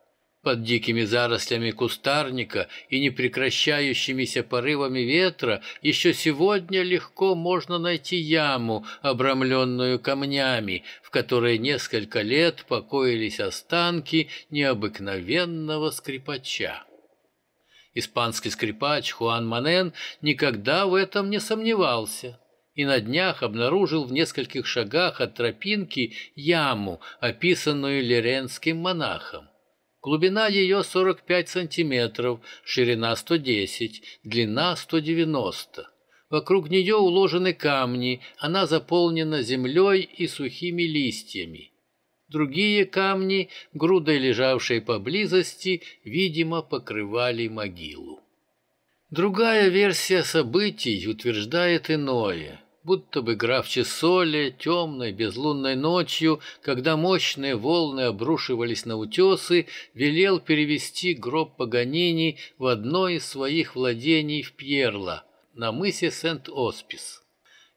под дикими зарослями кустарника и непрекращающимися порывами ветра еще сегодня легко можно найти яму, обрамленную камнями, в которой несколько лет покоились останки необыкновенного скрипача. Испанский скрипач Хуан Манен никогда в этом не сомневался и на днях обнаружил в нескольких шагах от тропинки яму, описанную леренским монахом. Глубина ее 45 сантиметров, ширина 110, длина 190. Вокруг нее уложены камни, она заполнена землей и сухими листьями. Другие камни, грудой лежавшие поблизости, видимо, покрывали могилу. Другая версия событий утверждает иное – будто бы граф Чесоле темной безлунной ночью, когда мощные волны обрушивались на утесы, велел перевести гроб Паганини в одно из своих владений в Пьерло, на мысе Сент-Оспис.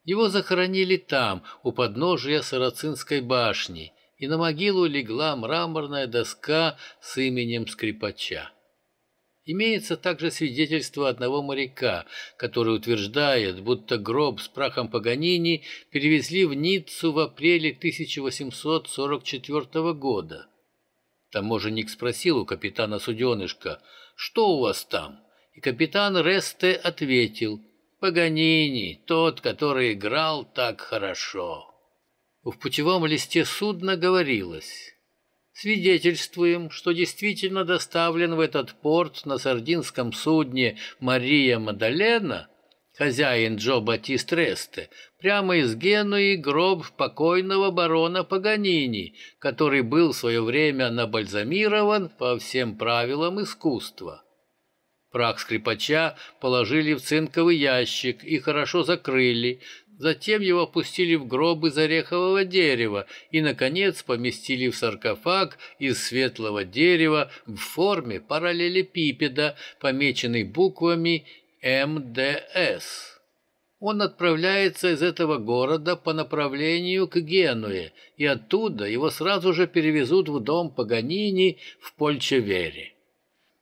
Его захоронили там, у подножия Сарацинской башни, и на могилу легла мраморная доска с именем скрипача. Имеется также свидетельство одного моряка, который утверждает, будто гроб с прахом Паганини перевезли в Ниццу в апреле 1844 года. Таможенник спросил у капитана Суденышка, что у вас там? И капитан Ресте ответил, Паганини, тот, который играл так хорошо. В путевом листе судна говорилось Свидетельствуем, что действительно доставлен в этот порт на сардинском судне Мария Мадалена, хозяин Джо Батист Ресте, прямо из Генуи гроб покойного барона Паганини, который был в свое время набальзамирован по всем правилам искусства. Прах скрипача положили в цинковый ящик и хорошо закрыли, Затем его опустили в гроб из орехового дерева и, наконец, поместили в саркофаг из светлого дерева в форме параллелепипеда, помеченный буквами МДС. Он отправляется из этого города по направлению к Генуе, и оттуда его сразу же перевезут в дом Паганини в Польчевере.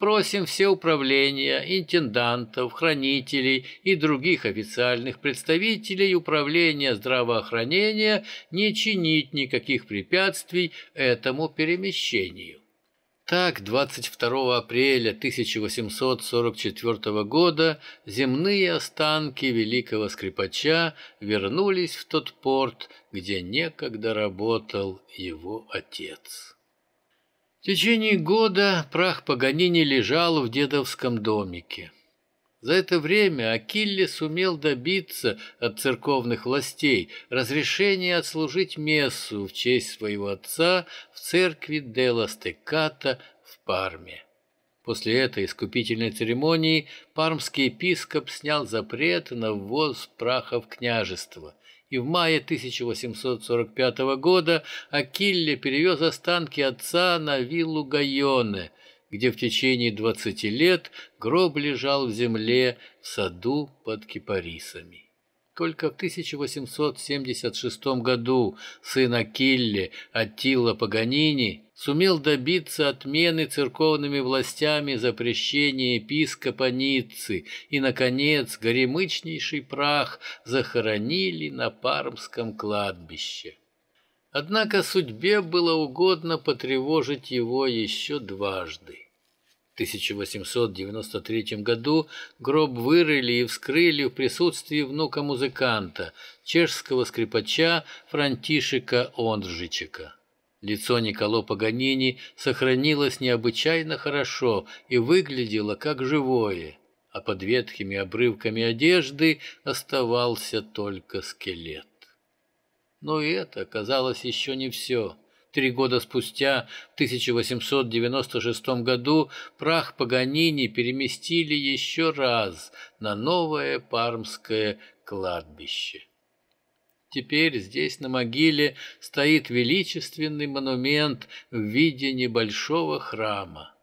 Просим все управления, интендантов, хранителей и других официальных представителей управления здравоохранения не чинить никаких препятствий этому перемещению. Так, 22 апреля 1844 года земные останки великого скрипача вернулись в тот порт, где некогда работал его отец. В течение года прах Паганини лежал в дедовском домике. За это время Акилле сумел добиться от церковных властей разрешения отслужить мессу в честь своего отца в церкви Делла Стеката в Парме. После этой искупительной церемонии пармский епископ снял запрет на ввоз праха в княжество и в мае 1845 года Акилле перевез останки отца на виллу Гайоне, где в течение 20 лет гроб лежал в земле в саду под кипарисами. Только в 1876 году сын Акилле Аттила Паганини сумел добиться отмены церковными властями запрещения епископа Ниццы, и, наконец, горемычнейший прах захоронили на Пармском кладбище. Однако судьбе было угодно потревожить его еще дважды. 1893 году гроб вырыли и вскрыли в присутствии внука музыканта, чешского скрипача Франтишека Ондржичека. Лицо Николо Паганини сохранилось необычайно хорошо и выглядело как живое, а под ветхими обрывками одежды оставался только скелет. Но это оказалось еще не все. Три года спустя, в 1896 году, прах Паганини переместили еще раз на новое Пармское кладбище. Теперь здесь на могиле стоит величественный монумент в виде небольшого храма.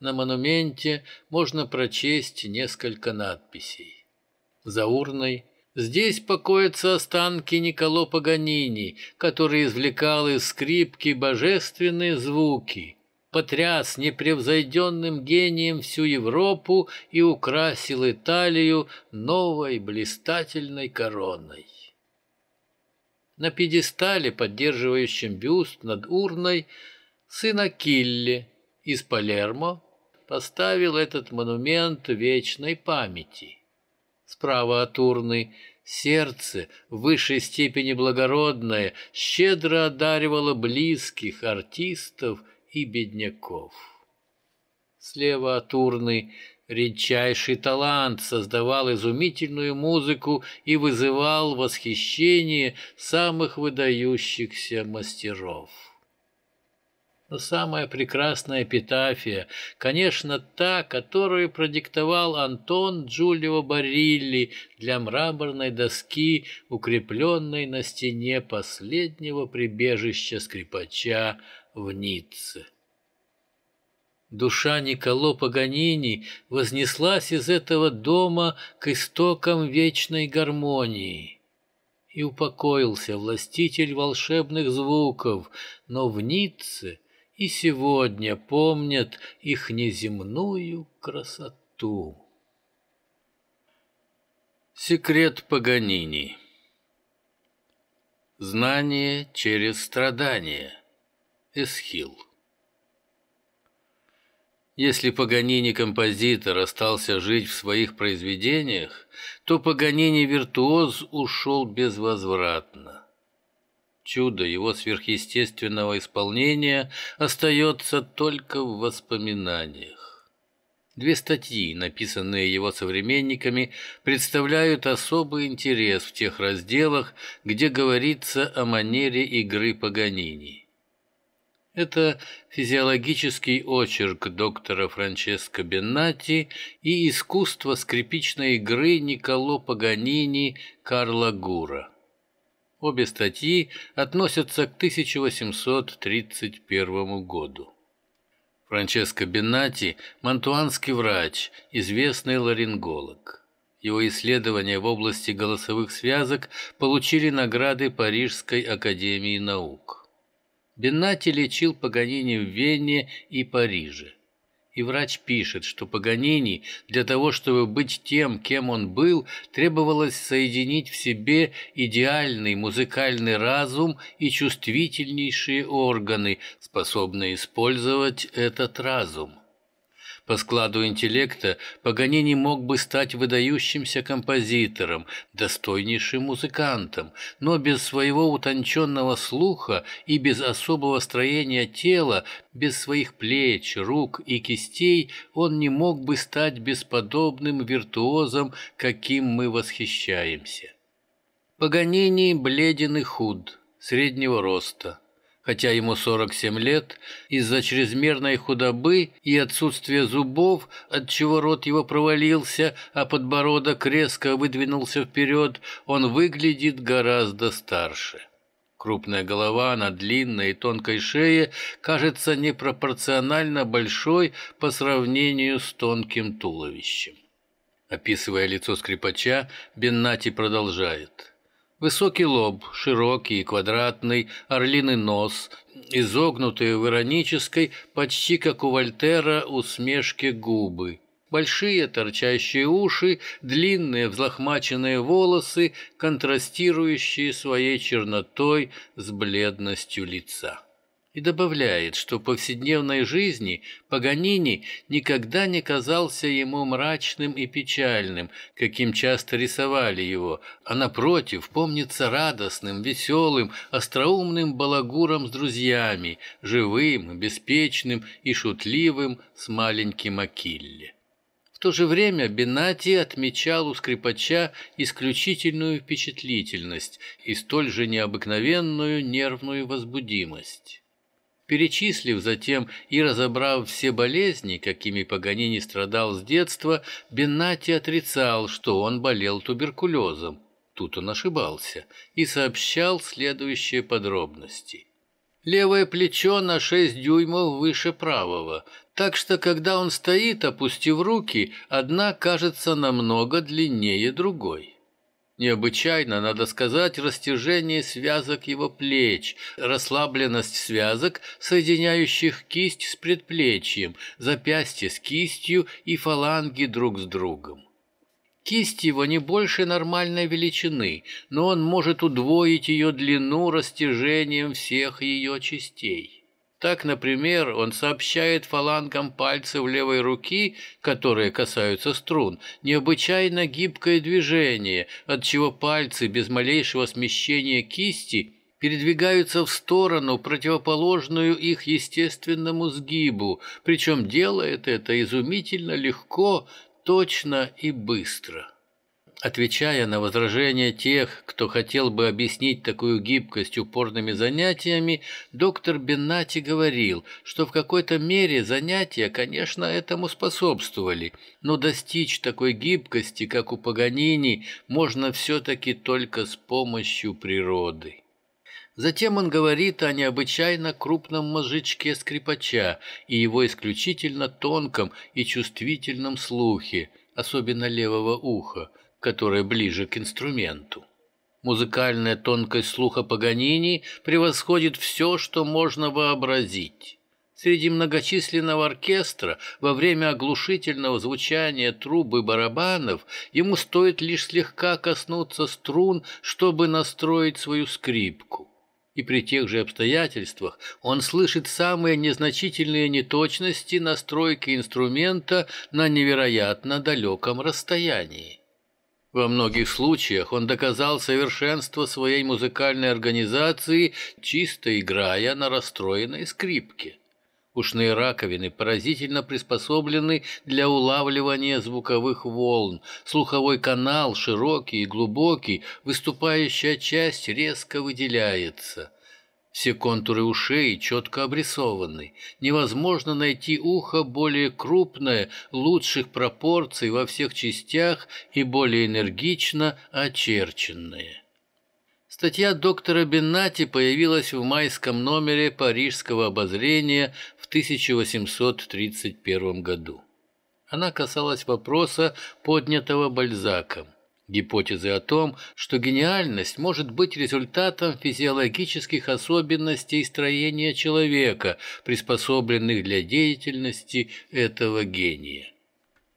На монументе можно прочесть несколько надписей. За урной Здесь покоятся останки Николо Паганини, который извлекал из скрипки божественные звуки, потряс непревзойденным гением всю Европу и украсил Италию новой блистательной короной. На пьедестале, поддерживающем бюст над урной, сын Акилле из Палермо поставил этот монумент вечной памяти. Справа от урны сердце, в высшей степени благородное, щедро одаривало близких артистов и бедняков. Слева от урны редчайший талант создавал изумительную музыку и вызывал восхищение самых выдающихся мастеров. Но самая прекрасная эпитафия, конечно, та, которую продиктовал Антон Джулио Барилли для мраморной доски, укрепленной на стене последнего прибежища скрипача в Ницце. Душа Николо Паганини вознеслась из этого дома к истокам вечной гармонии. И упокоился властитель волшебных звуков, но в Ницце и сегодня помнят их неземную красоту. Секрет Паганини Знание через страдание. Эсхил. Если Паганини-композитор остался жить в своих произведениях, то Паганини-виртуоз ушел безвозвратно. Чудо его сверхъестественного исполнения остается только в воспоминаниях. Две статьи, написанные его современниками, представляют особый интерес в тех разделах, где говорится о манере игры Паганини. Это физиологический очерк доктора Франческо Беннати и искусство скрипичной игры Николо Паганини Карла Гура. Обе статьи относятся к 1831 году. Франческо Беннати – мантуанский врач, известный ларинголог. Его исследования в области голосовых связок получили награды Парижской академии наук. Беннати лечил Паганини в Вене и Париже и врач пишет, что Паганини для того, чтобы быть тем, кем он был, требовалось соединить в себе идеальный музыкальный разум и чувствительнейшие органы, способные использовать этот разум. По складу интеллекта Паганини мог бы стать выдающимся композитором, достойнейшим музыкантом, но без своего утонченного слуха и без особого строения тела, без своих плеч, рук и кистей он не мог бы стать бесподобным виртуозом, каким мы восхищаемся. Паганини бледен и худ, среднего роста хотя ему 47 лет, из-за чрезмерной худобы и отсутствия зубов, отчего рот его провалился, а подбородок резко выдвинулся вперед, он выглядит гораздо старше. Крупная голова на длинной и тонкой шее кажется непропорционально большой по сравнению с тонким туловищем. Описывая лицо скрипача, Беннати продолжает – Высокий лоб, широкий и квадратный, орлиный нос, изогнутые в иронической, почти как у Вольтера, усмешке губы. Большие торчащие уши, длинные взлохмаченные волосы, контрастирующие своей чернотой с бледностью лица. И добавляет, что в повседневной жизни Паганини никогда не казался ему мрачным и печальным, каким часто рисовали его, а напротив помнится радостным, веселым, остроумным балагуром с друзьями, живым, беспечным и шутливым с маленьким Акилле. В то же время Бенати отмечал у скрипача исключительную впечатлительность и столь же необыкновенную нервную возбудимость. Перечислив затем и разобрав все болезни, какими Паганини страдал с детства, Беннати отрицал, что он болел туберкулезом. Тут он ошибался и сообщал следующие подробности. Левое плечо на 6 дюймов выше правого, так что когда он стоит, опустив руки, одна кажется намного длиннее другой. Необычайно, надо сказать, растяжение связок его плеч, расслабленность связок, соединяющих кисть с предплечьем, запястье с кистью и фаланги друг с другом. Кисть его не больше нормальной величины, но он может удвоить ее длину растяжением всех ее частей. Так, например, он сообщает фалангам пальцев левой руки, которые касаются струн, необычайно гибкое движение, от чего пальцы без малейшего смещения кисти передвигаются в сторону, противоположную их естественному сгибу, причем делает это изумительно легко, точно и быстро. Отвечая на возражения тех, кто хотел бы объяснить такую гибкость упорными занятиями, доктор Беннати говорил, что в какой-то мере занятия, конечно, этому способствовали, но достичь такой гибкости, как у Паганини, можно все-таки только с помощью природы. Затем он говорит о необычайно крупном мозжечке скрипача и его исключительно тонком и чувствительном слухе, особенно левого уха, которая ближе к инструменту. Музыкальная тонкость слуха Паганини превосходит все, что можно вообразить. Среди многочисленного оркестра во время оглушительного звучания трубы барабанов ему стоит лишь слегка коснуться струн, чтобы настроить свою скрипку. И при тех же обстоятельствах он слышит самые незначительные неточности настройки инструмента на невероятно далеком расстоянии. Во многих случаях он доказал совершенство своей музыкальной организации, чисто играя на расстроенной скрипке. Ушные раковины поразительно приспособлены для улавливания звуковых волн. Слуховой канал широкий и глубокий, выступающая часть резко выделяется. Все контуры ушей четко обрисованы. Невозможно найти ухо более крупное, лучших пропорций во всех частях и более энергично очерченное. Статья доктора Беннати появилась в майском номере Парижского обозрения в 1831 году. Она касалась вопроса, поднятого Бальзаком гипотезы о том, что гениальность может быть результатом физиологических особенностей строения человека, приспособленных для деятельности этого гения.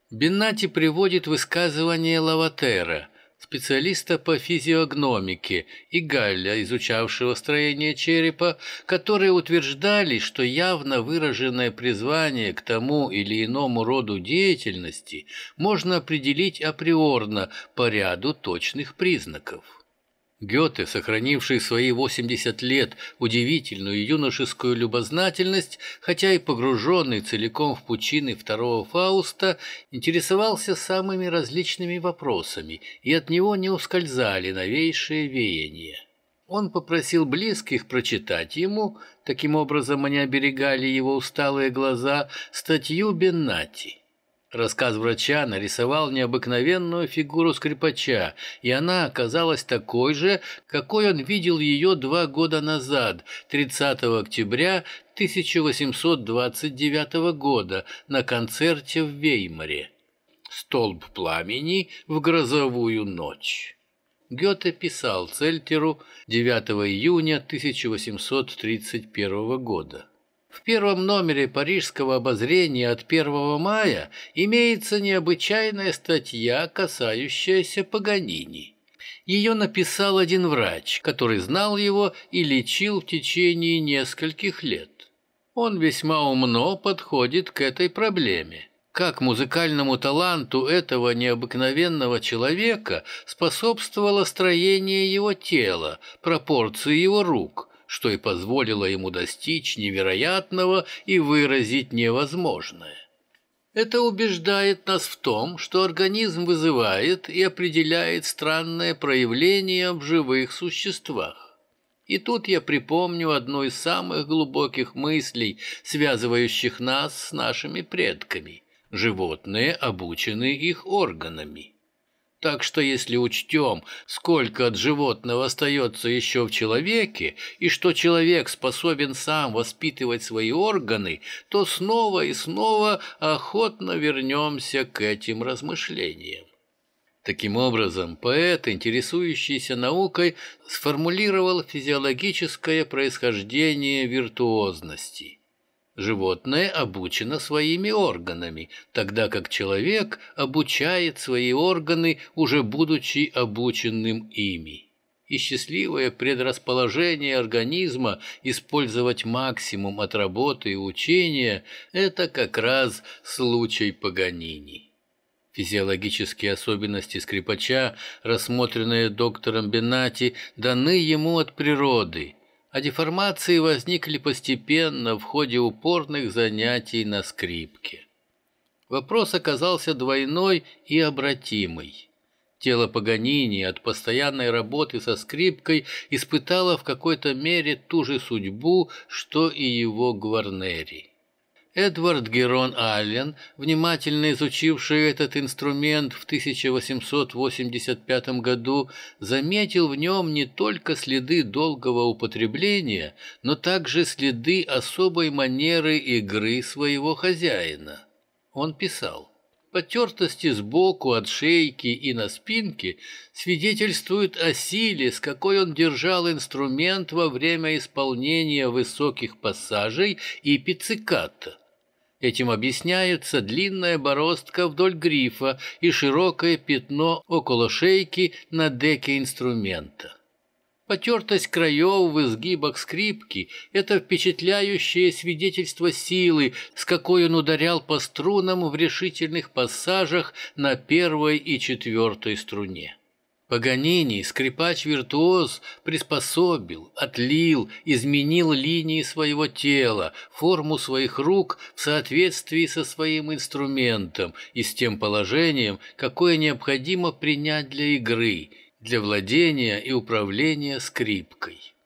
Беннати приводит высказывание Лаватера – специалиста по физиогномике, и Галля, изучавшего строение черепа, которые утверждали, что явно выраженное призвание к тому или иному роду деятельности можно определить априорно по ряду точных признаков. Гёте, сохранивший свои 80 лет удивительную юношескую любознательность, хотя и погруженный целиком в пучины второго Фауста, интересовался самыми различными вопросами, и от него не ускользали новейшие веяния. Он попросил близких прочитать ему, таким образом они оберегали его усталые глаза, статью Беннати. Рассказ врача нарисовал необыкновенную фигуру скрипача, и она оказалась такой же, какой он видел ее два года назад, 30 октября 1829 года, на концерте в Веймаре. «Столб пламени в грозовую ночь». Гёте писал Цельтеру 9 июня 1831 года. В первом номере «Парижского обозрения» от 1 мая имеется необычайная статья, касающаяся Паганини. Ее написал один врач, который знал его и лечил в течение нескольких лет. Он весьма умно подходит к этой проблеме. Как музыкальному таланту этого необыкновенного человека способствовало строение его тела, пропорции его рук, что и позволило ему достичь невероятного и выразить невозможное. Это убеждает нас в том, что организм вызывает и определяет странное проявление в живых существах. И тут я припомню одну из самых глубоких мыслей, связывающих нас с нашими предками. Животные обучены их органами. Так что если учтем, сколько от животного остается еще в человеке, и что человек способен сам воспитывать свои органы, то снова и снова охотно вернемся к этим размышлениям. Таким образом, поэт, интересующийся наукой, сформулировал физиологическое происхождение виртуозности – Животное обучено своими органами, тогда как человек обучает свои органы, уже будучи обученным ими. И счастливое предрасположение организма использовать максимум от работы и учения – это как раз случай Паганини. Физиологические особенности скрипача, рассмотренные доктором Бенати, даны ему от природы, а деформации возникли постепенно в ходе упорных занятий на скрипке. Вопрос оказался двойной и обратимый. Тело Паганини от постоянной работы со скрипкой испытало в какой-то мере ту же судьбу, что и его Гварнери. Эдвард Герон Аллен, внимательно изучивший этот инструмент в 1885 году, заметил в нем не только следы долгого употребления, но также следы особой манеры игры своего хозяина. Он писал, Потертости сбоку, от шейки и на спинке свидетельствуют о силе, с какой он держал инструмент во время исполнения высоких пассажей и пицциката. Этим объясняются длинная бороздка вдоль грифа и широкое пятно около шейки на деке инструмента. Потертость краев в изгибах скрипки – это впечатляющее свидетельство силы, с какой он ударял по струнам в решительных пассажах на первой и четвертой струне. Паганини, скрипач-виртуоз, приспособил, отлил, изменил линии своего тела, форму своих рук в соответствии со своим инструментом и с тем положением, какое необходимо принять для игры, для владения и управления скрипкой.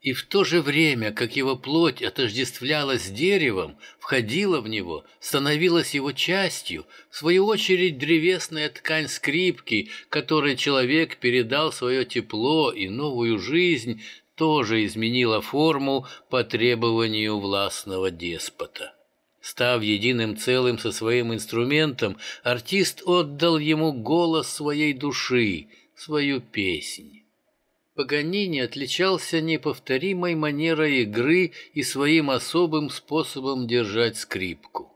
И в то же время, как его плоть отождествлялась с деревом, входила в него, становилась его частью, в свою очередь древесная ткань скрипки, которой человек передал свое тепло и новую жизнь, тоже изменила форму по требованию властного деспота. Став единым целым со своим инструментом, артист отдал ему голос своей души, свою песнь. Паганини отличался неповторимой манерой игры и своим особым способом держать скрипку.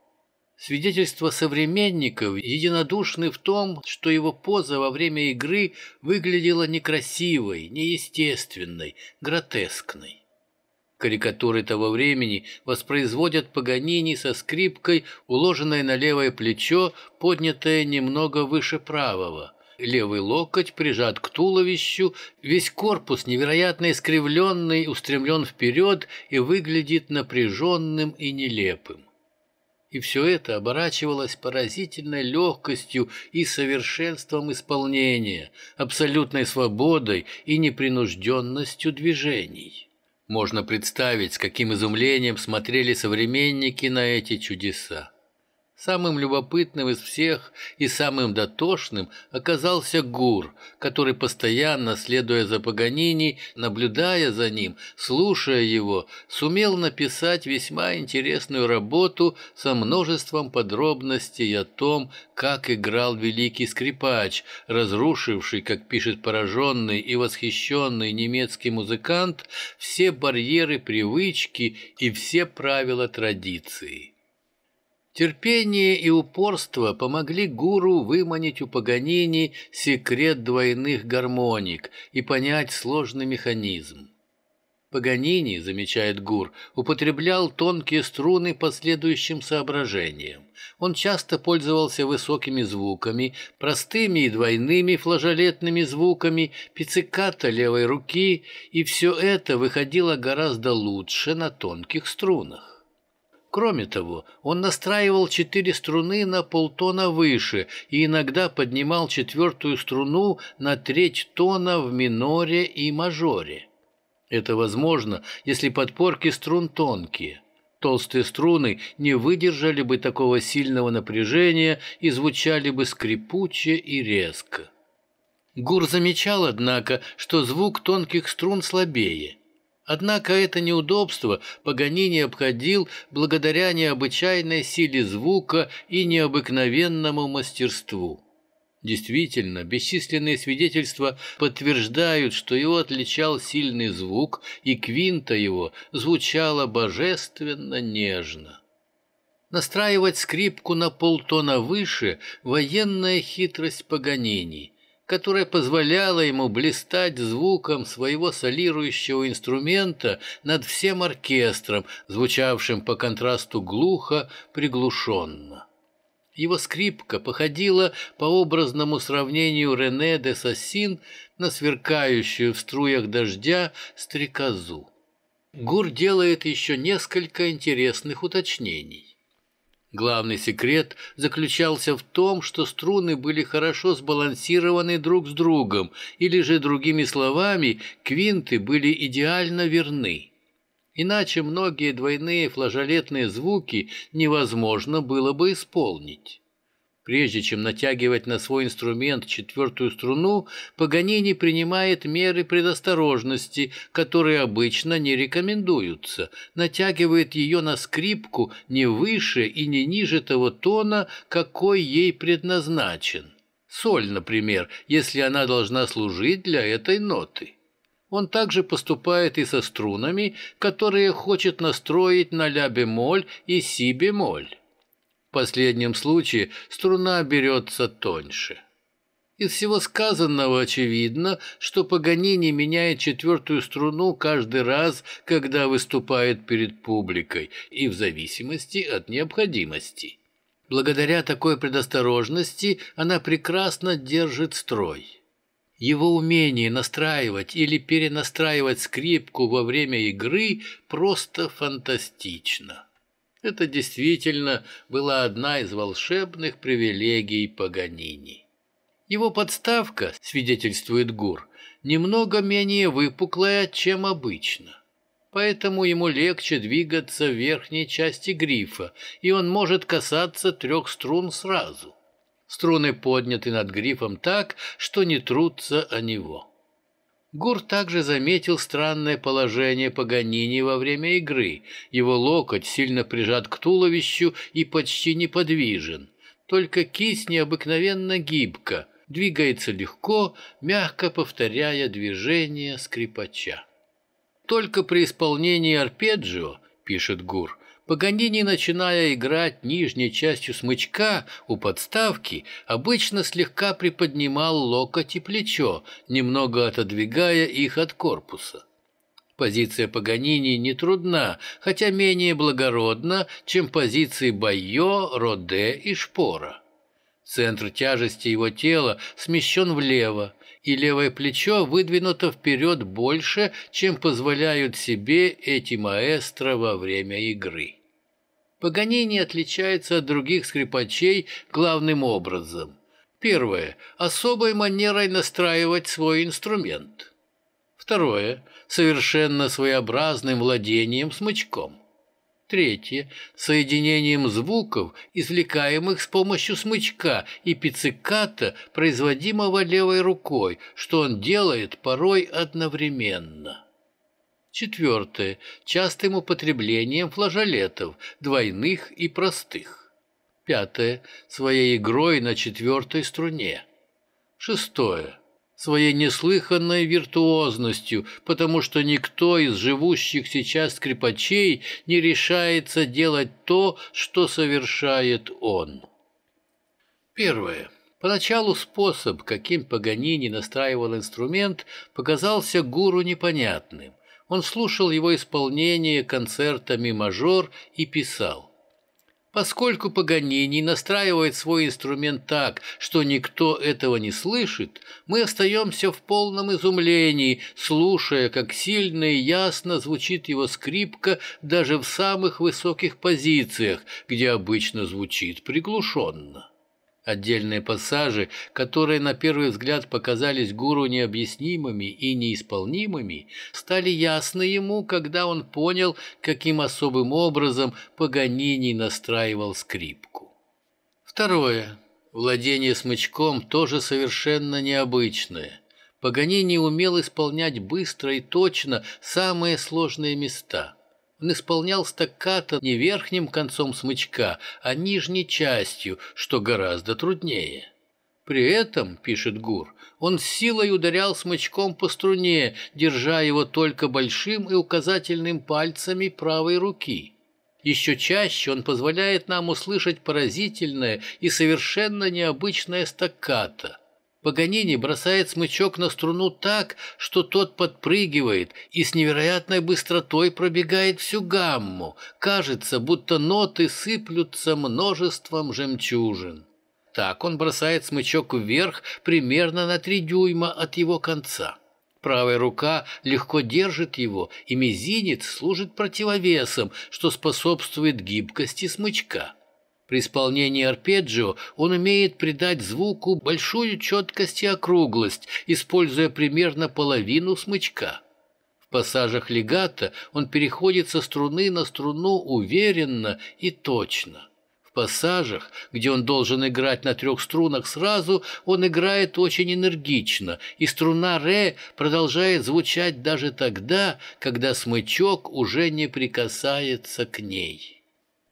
Свидетельства современников единодушны в том, что его поза во время игры выглядела некрасивой, неестественной, гротескной. Карикатуры того времени воспроизводят Паганини со скрипкой, уложенной на левое плечо, поднятое немного выше правого, Левый локоть прижат к туловищу, весь корпус невероятно искривленный, устремлен вперед и выглядит напряженным и нелепым. И все это оборачивалось поразительной легкостью и совершенством исполнения, абсолютной свободой и непринужденностью движений. Можно представить, с каким изумлением смотрели современники на эти чудеса. Самым любопытным из всех и самым дотошным оказался Гур, который постоянно, следуя за Паганини, наблюдая за ним, слушая его, сумел написать весьма интересную работу со множеством подробностей о том, как играл великий скрипач, разрушивший, как пишет пораженный и восхищенный немецкий музыкант, все барьеры привычки и все правила традиции. Терпение и упорство помогли гуру выманить у Паганини секрет двойных гармоник и понять сложный механизм. Паганини, замечает Гур, употреблял тонкие струны по следующим соображениям. Он часто пользовался высокими звуками, простыми и двойными флажолетными звуками, пицциката левой руки, и все это выходило гораздо лучше на тонких струнах. Кроме того, он настраивал четыре струны на полтона выше и иногда поднимал четвертую струну на треть тона в миноре и мажоре. Это возможно, если подпорки струн тонкие. Толстые струны не выдержали бы такого сильного напряжения и звучали бы скрипуче и резко. Гур замечал, однако, что звук тонких струн слабее. Однако это неудобство Паганини обходил благодаря необычайной силе звука и необыкновенному мастерству. Действительно, бесчисленные свидетельства подтверждают, что его отличал сильный звук, и квинта его звучала божественно нежно. Настраивать скрипку на полтона выше – военная хитрость Паганини, которая позволяла ему блистать звуком своего солирующего инструмента над всем оркестром, звучавшим по контрасту глухо, приглушенно. Его скрипка походила по образному сравнению Рене де Сассин на сверкающую в струях дождя стрекозу. Гур делает еще несколько интересных уточнений. Главный секрет заключался в том, что струны были хорошо сбалансированы друг с другом, или же, другими словами, квинты были идеально верны. Иначе многие двойные флажолетные звуки невозможно было бы исполнить. Прежде чем натягивать на свой инструмент четвертую струну, Паганини принимает меры предосторожности, которые обычно не рекомендуются, натягивает ее на скрипку не выше и не ниже того тона, какой ей предназначен. Соль, например, если она должна служить для этой ноты. Он также поступает и со струнами, которые хочет настроить на ля-бемоль и си-бемоль. Последнем случае струна берется тоньше. Из всего сказанного очевидно, что Паганини меняет четвертую струну каждый раз, когда выступает перед публикой, и в зависимости от необходимости. Благодаря такой предосторожности она прекрасно держит строй. Его умение настраивать или перенастраивать скрипку во время игры просто фантастично. Это действительно была одна из волшебных привилегий Паганини. Его подставка, свидетельствует Гур, немного менее выпуклая, чем обычно. Поэтому ему легче двигаться в верхней части грифа, и он может касаться трех струн сразу. Струны подняты над грифом так, что не трутся о него. Гур также заметил странное положение Паганини во время игры. Его локоть сильно прижат к туловищу и почти неподвижен. Только кисть необыкновенно гибка, двигается легко, мягко повторяя движение скрипача. Только при исполнении арпеджио, пишет Гур, Паганини, начиная играть нижней частью смычка у подставки, обычно слегка приподнимал локоть и плечо, немного отодвигая их от корпуса. Позиция Паганини не трудна, хотя менее благородна, чем позиции Байо, Роде и Шпора. Центр тяжести его тела смещен влево, и левое плечо выдвинуто вперед больше, чем позволяют себе эти маэстро во время игры. Паганини отличается от других скрипачей главным образом. Первое – особой манерой настраивать свой инструмент. Второе – совершенно своеобразным владением смычком. Третье – соединением звуков, извлекаемых с помощью смычка и пицциката, производимого левой рукой, что он делает порой одновременно. Четвертое – частым употреблением флажолетов, двойных и простых. Пятое – своей игрой на четвертой струне. Шестое – своей неслыханной виртуозностью, потому что никто из живущих сейчас скрипачей не решается делать то, что совершает он. Первое. Поначалу способ, каким Паганини настраивал инструмент, показался гуру непонятным. Он слушал его исполнение концерта ми-мажор и писал. Поскольку Паганини настраивает свой инструмент так, что никто этого не слышит, мы остаемся в полном изумлении, слушая, как сильно и ясно звучит его скрипка даже в самых высоких позициях, где обычно звучит приглушенно. Отдельные пассажи, которые на первый взгляд показались гуру необъяснимыми и неисполнимыми, стали ясны ему, когда он понял, каким особым образом Паганини настраивал скрипку. Второе. Владение смычком тоже совершенно необычное. Паганини умел исполнять быстро и точно самые сложные места – он исполнял стаккато не верхним концом смычка, а нижней частью, что гораздо труднее. При этом, пишет Гур, он силой ударял смычком по струне, держа его только большим и указательным пальцами правой руки. Еще чаще он позволяет нам услышать поразительное и совершенно необычное стаккато – Паганини бросает смычок на струну так, что тот подпрыгивает и с невероятной быстротой пробегает всю гамму. Кажется, будто ноты сыплются множеством жемчужин. Так он бросает смычок вверх примерно на три дюйма от его конца. Правая рука легко держит его, и мизинец служит противовесом, что способствует гибкости смычка. При исполнении арпеджио он умеет придать звуку большую четкость и округлость, используя примерно половину смычка. В пассажах легато он переходит со струны на струну уверенно и точно. В пассажах, где он должен играть на трех струнах сразу, он играет очень энергично, и струна ре продолжает звучать даже тогда, когда смычок уже не прикасается к ней.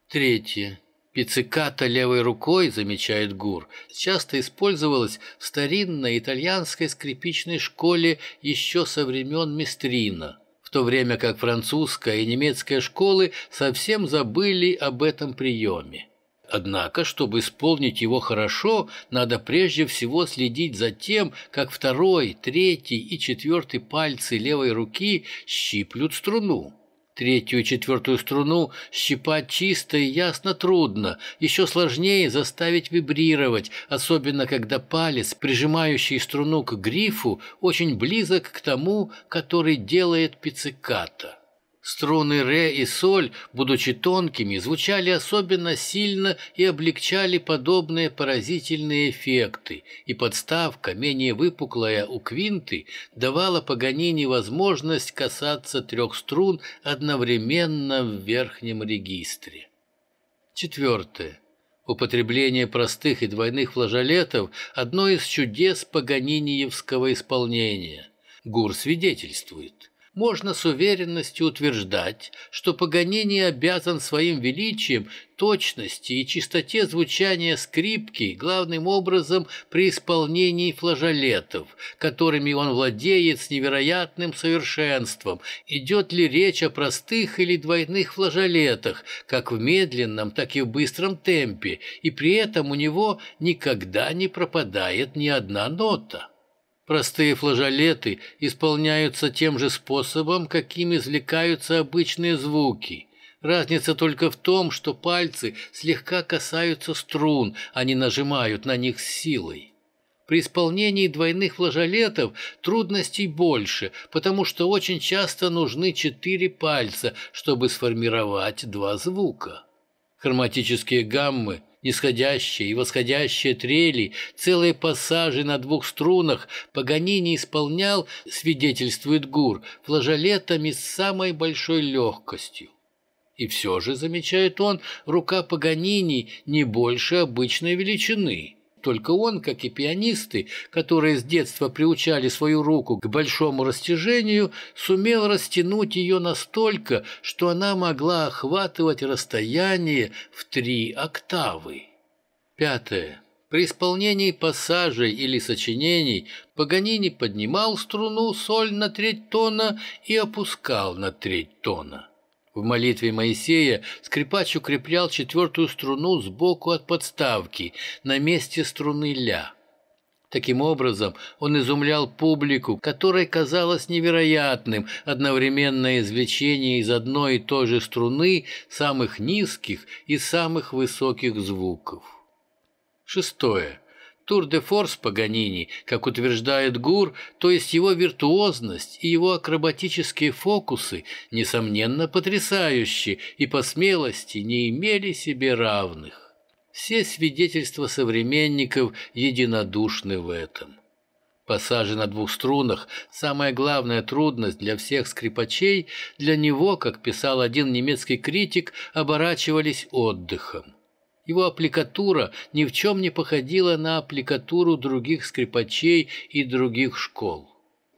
Третье. Пицциката левой рукой, замечает Гур, часто использовалась в старинной итальянской скрипичной школе еще со времен Местрина, в то время как французская и немецкая школы совсем забыли об этом приеме. Однако, чтобы исполнить его хорошо, надо прежде всего следить за тем, как второй, третий и четвертый пальцы левой руки щиплют струну. Третью и четвертую струну щипать чисто и ясно трудно, еще сложнее заставить вибрировать, особенно когда палец, прижимающий струну к грифу, очень близок к тому, который делает пицциката. Струны ре и соль, будучи тонкими, звучали особенно сильно и облегчали подобные поразительные эффекты, и подставка, менее выпуклая у квинты, давала Паганини возможность касаться трех струн одновременно в верхнем регистре. Четвертое. Употребление простых и двойных флажолетов – одно из чудес паганиниевского исполнения. Гур свидетельствует – можно с уверенностью утверждать, что Паганини обязан своим величием точности и чистоте звучания скрипки главным образом при исполнении флажолетов, которыми он владеет с невероятным совершенством. Идет ли речь о простых или двойных флажолетах, как в медленном, так и в быстром темпе, и при этом у него никогда не пропадает ни одна нота. Простые флажолеты исполняются тем же способом, каким извлекаются обычные звуки. Разница только в том, что пальцы слегка касаются струн, а не нажимают на них силой. При исполнении двойных флажолетов трудностей больше, потому что очень часто нужны четыре пальца, чтобы сформировать два звука. Хроматические гаммы – нисходящие и восходящие трели, целые пассажи на двух струнах Паганини исполнял, свидетельствует Гур, флажолетами с самой большой легкостью. И все же, замечает он, рука Паганини не больше обычной величины. Только он, как и пианисты, которые с детства приучали свою руку к большому растяжению, сумел растянуть ее настолько, что она могла охватывать расстояние в три октавы. Пятое. При исполнении пассажей или сочинений Паганини поднимал струну соль на треть тона и опускал на треть тона. В молитве Моисея скрипач укреплял четвертую струну сбоку от подставки, на месте струны ля. Таким образом, он изумлял публику, которой казалось невероятным одновременное извлечение из одной и той же струны самых низких и самых высоких звуков. Шестое. Тур де форс Паганини, как утверждает Гур, то есть его виртуозность и его акробатические фокусы, несомненно потрясающие и по смелости не имели себе равных. Все свидетельства современников единодушны в этом. Пассажи на двух струнах – самая главная трудность для всех скрипачей, для него, как писал один немецкий критик, оборачивались отдыхом. Его аппликатура ни в чем не походила на аппликатуру других скрипачей и других школ.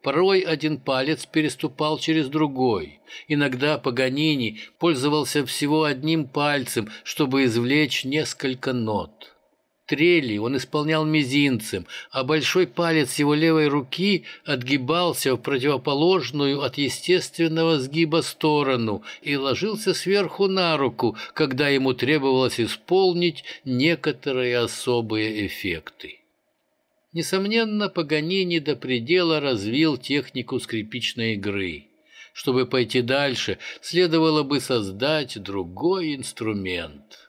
Порой один палец переступал через другой. Иногда Паганини пользовался всего одним пальцем, чтобы извлечь несколько нот. Трели он исполнял мизинцем, а большой палец его левой руки отгибался в противоположную от естественного сгиба сторону и ложился сверху на руку, когда ему требовалось исполнить некоторые особые эффекты. Несомненно, Паганини до предела развил технику скрипичной игры. Чтобы пойти дальше, следовало бы создать другой инструмент.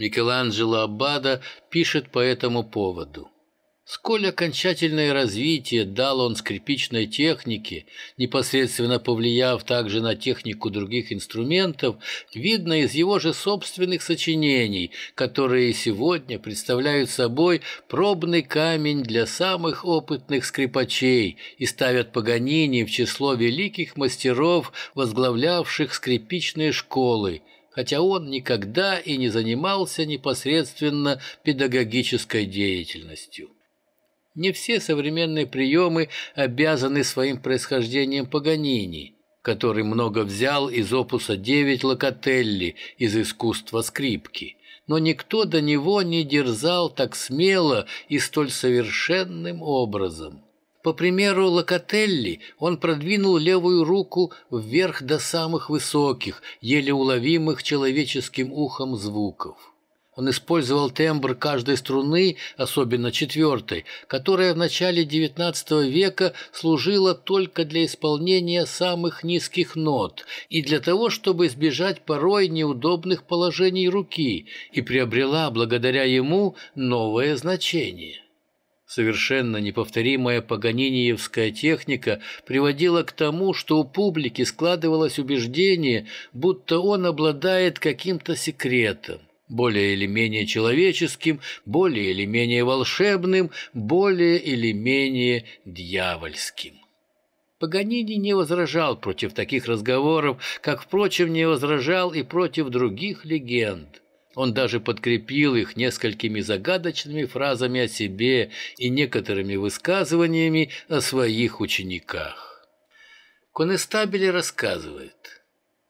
Микеланджело Аббада пишет по этому поводу. Сколь окончательное развитие дал он скрипичной технике, непосредственно повлияв также на технику других инструментов, видно из его же собственных сочинений, которые сегодня представляют собой пробный камень для самых опытных скрипачей и ставят Паганини в число великих мастеров, возглавлявших скрипичные школы, хотя он никогда и не занимался непосредственно педагогической деятельностью. Не все современные приемы обязаны своим происхождением Паганини, который много взял из опуса 9 Локотелли из искусства скрипки, но никто до него не дерзал так смело и столь совершенным образом. По примеру Локотелли, он продвинул левую руку вверх до самых высоких, еле уловимых человеческим ухом звуков. Он использовал тембр каждой струны, особенно четвертой, которая в начале XIX века служила только для исполнения самых низких нот и для того, чтобы избежать порой неудобных положений руки, и приобрела благодаря ему новое значение. Совершенно неповторимая паганиниевская техника приводила к тому, что у публики складывалось убеждение, будто он обладает каким-то секретом, более или менее человеческим, более или менее волшебным, более или менее дьявольским. Паганини не возражал против таких разговоров, как, впрочем, не возражал и против других легенд. Он даже подкрепил их несколькими загадочными фразами о себе и некоторыми высказываниями о своих учениках. Конестабель рассказывает.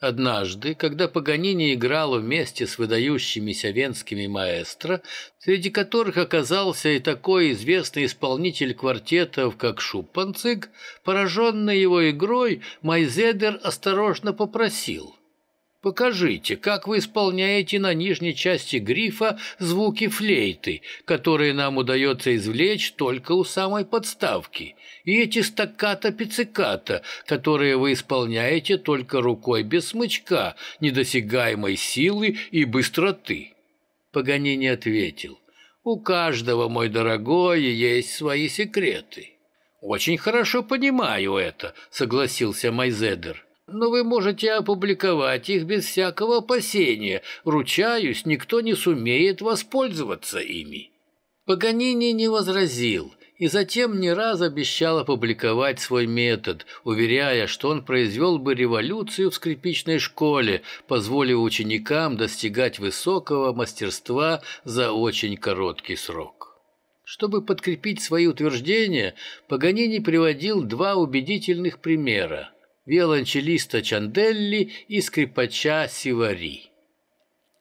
Однажды, когда Паганини играл вместе с выдающимися венскими маэстро, среди которых оказался и такой известный исполнитель квартетов, как Шупанцик, пораженный его игрой, Майзедер осторожно попросил – Покажите, как вы исполняете на нижней части грифа звуки флейты, которые нам удается извлечь только у самой подставки, и эти стаккато-пиццикато, которые вы исполняете только рукой без смычка, недосягаемой силы и быстроты. Паганини ответил, «У каждого, мой дорогой, есть свои секреты». «Очень хорошо понимаю это», — согласился Майзедер но вы можете опубликовать их без всякого опасения. Ручаюсь, никто не сумеет воспользоваться ими». Паганини не возразил и затем не раз обещал опубликовать свой метод, уверяя, что он произвел бы революцию в скрипичной школе, позволив ученикам достигать высокого мастерства за очень короткий срок. Чтобы подкрепить свои утверждения, Паганини приводил два убедительных примера – виолончелиста Чанделли и скрипача Сивари.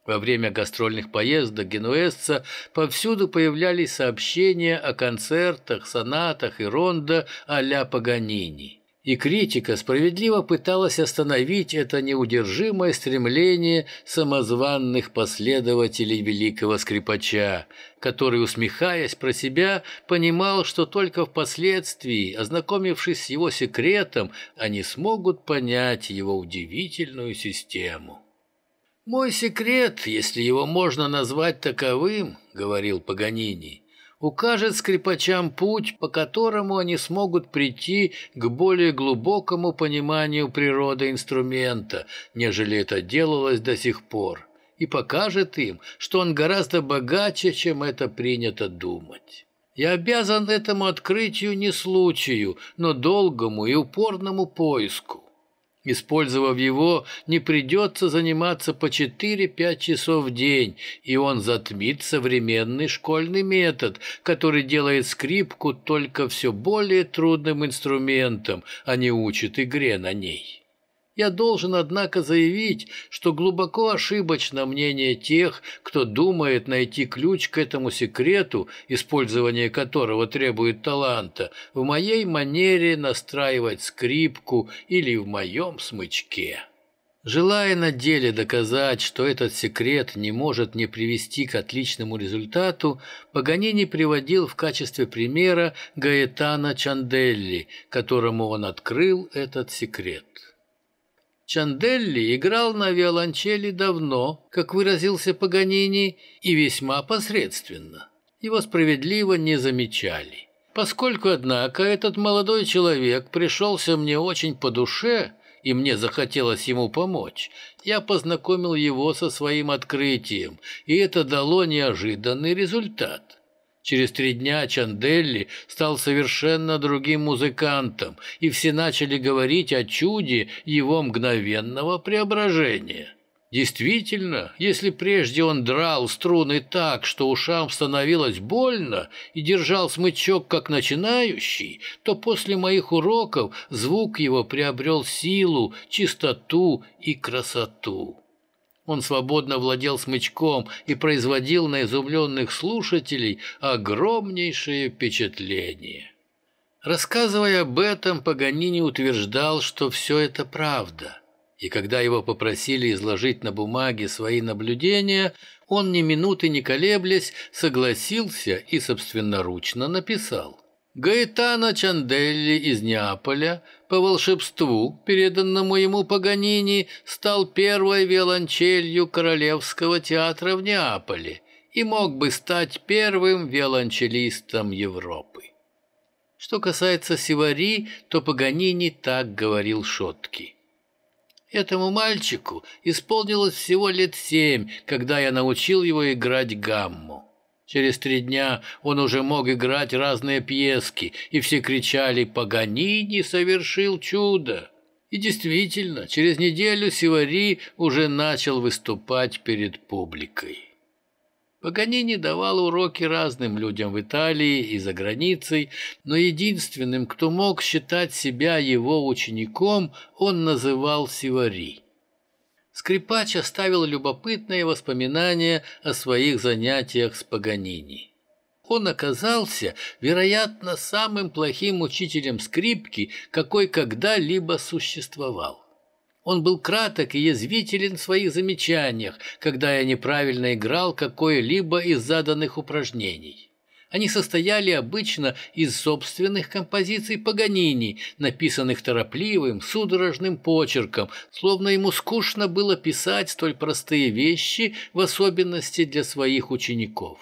Во время гастрольных поездок генуэзца повсюду появлялись сообщения о концертах, сонатах и рондо а-ля Паганини. И критика справедливо пыталась остановить это неудержимое стремление самозванных последователей великого скрипача, который, усмехаясь про себя, понимал, что только впоследствии, ознакомившись с его секретом, они смогут понять его удивительную систему. «Мой секрет, если его можно назвать таковым, — говорил Паганини, — укажет скрипачам путь, по которому они смогут прийти к более глубокому пониманию природы инструмента, нежели это делалось до сих пор, и покажет им, что он гораздо богаче, чем это принято думать». Я обязан этому открытию не случаю, но долгому и упорному поиску. Использовав его, не придется заниматься по 4-5 часов в день, и он затмит современный школьный метод, который делает скрипку только все более трудным инструментом, а не учит игре на ней. Я должен, однако, заявить, что глубоко ошибочно мнение тех, кто думает найти ключ к этому секрету, использование которого требует таланта, в моей манере настраивать скрипку или в моем смычке. Желая на деле доказать, что этот секрет не может не привести к отличному результату, Паганини приводил в качестве примера Гаэтана Чанделли, которому он открыл этот секрет. Чанделли играл на виолончели давно, как выразился Паганини, и весьма посредственно. Его справедливо не замечали. Поскольку, однако, этот молодой человек пришелся мне очень по душе, и мне захотелось ему помочь, я познакомил его со своим открытием, и это дало неожиданный результат. Через три дня Чанделли стал совершенно другим музыкантом, и все начали говорить о чуде его мгновенного преображения. Действительно, если прежде он драл струны так, что ушам становилось больно, и держал смычок как начинающий, то после моих уроков звук его приобрел силу, чистоту и красоту. Он свободно владел смычком и производил на изумленных слушателей огромнейшее впечатление. Рассказывая об этом, Паганини утверждал, что все это правда. И когда его попросили изложить на бумаге свои наблюдения, он ни минуты не колеблясь согласился и собственноручно написал. Гаэтано Чанделли из Неаполя по волшебству, переданному ему Паганини, стал первой виолончелью Королевского театра в Неаполе и мог бы стать первым виолончелистом Европы. Что касается Сивари, то Паганини так говорил Шотки. Этому мальчику исполнилось всего лет семь, когда я научил его играть гамму. Через три дня он уже мог играть разные пьески, и все кричали «Паганини совершил чудо!» И действительно, через неделю Сивари уже начал выступать перед публикой. Паганини давал уроки разным людям в Италии и за границей, но единственным, кто мог считать себя его учеником, он называл Сивари. Скрипач оставил любопытные воспоминания о своих занятиях с Паганини. Он оказался, вероятно, самым плохим учителем скрипки, какой когда-либо существовал. Он был краток и язвителен в своих замечаниях, когда я неправильно играл какое-либо из заданных упражнений. Они состояли обычно из собственных композиций Паганини, написанных торопливым, судорожным почерком, словно ему скучно было писать столь простые вещи, в особенности для своих учеников.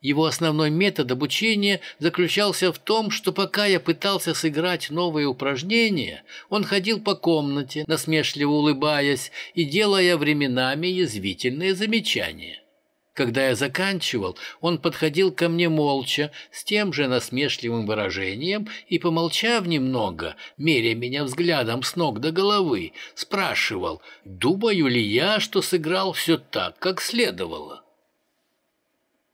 Его основной метод обучения заключался в том, что пока я пытался сыграть новые упражнения, он ходил по комнате, насмешливо улыбаясь и делая временами язвительные замечания. Когда я заканчивал, он подходил ко мне молча, с тем же насмешливым выражением, и, помолчав немного, меря меня взглядом с ног до головы, спрашивал, думаю ли я, что сыграл все так, как следовало.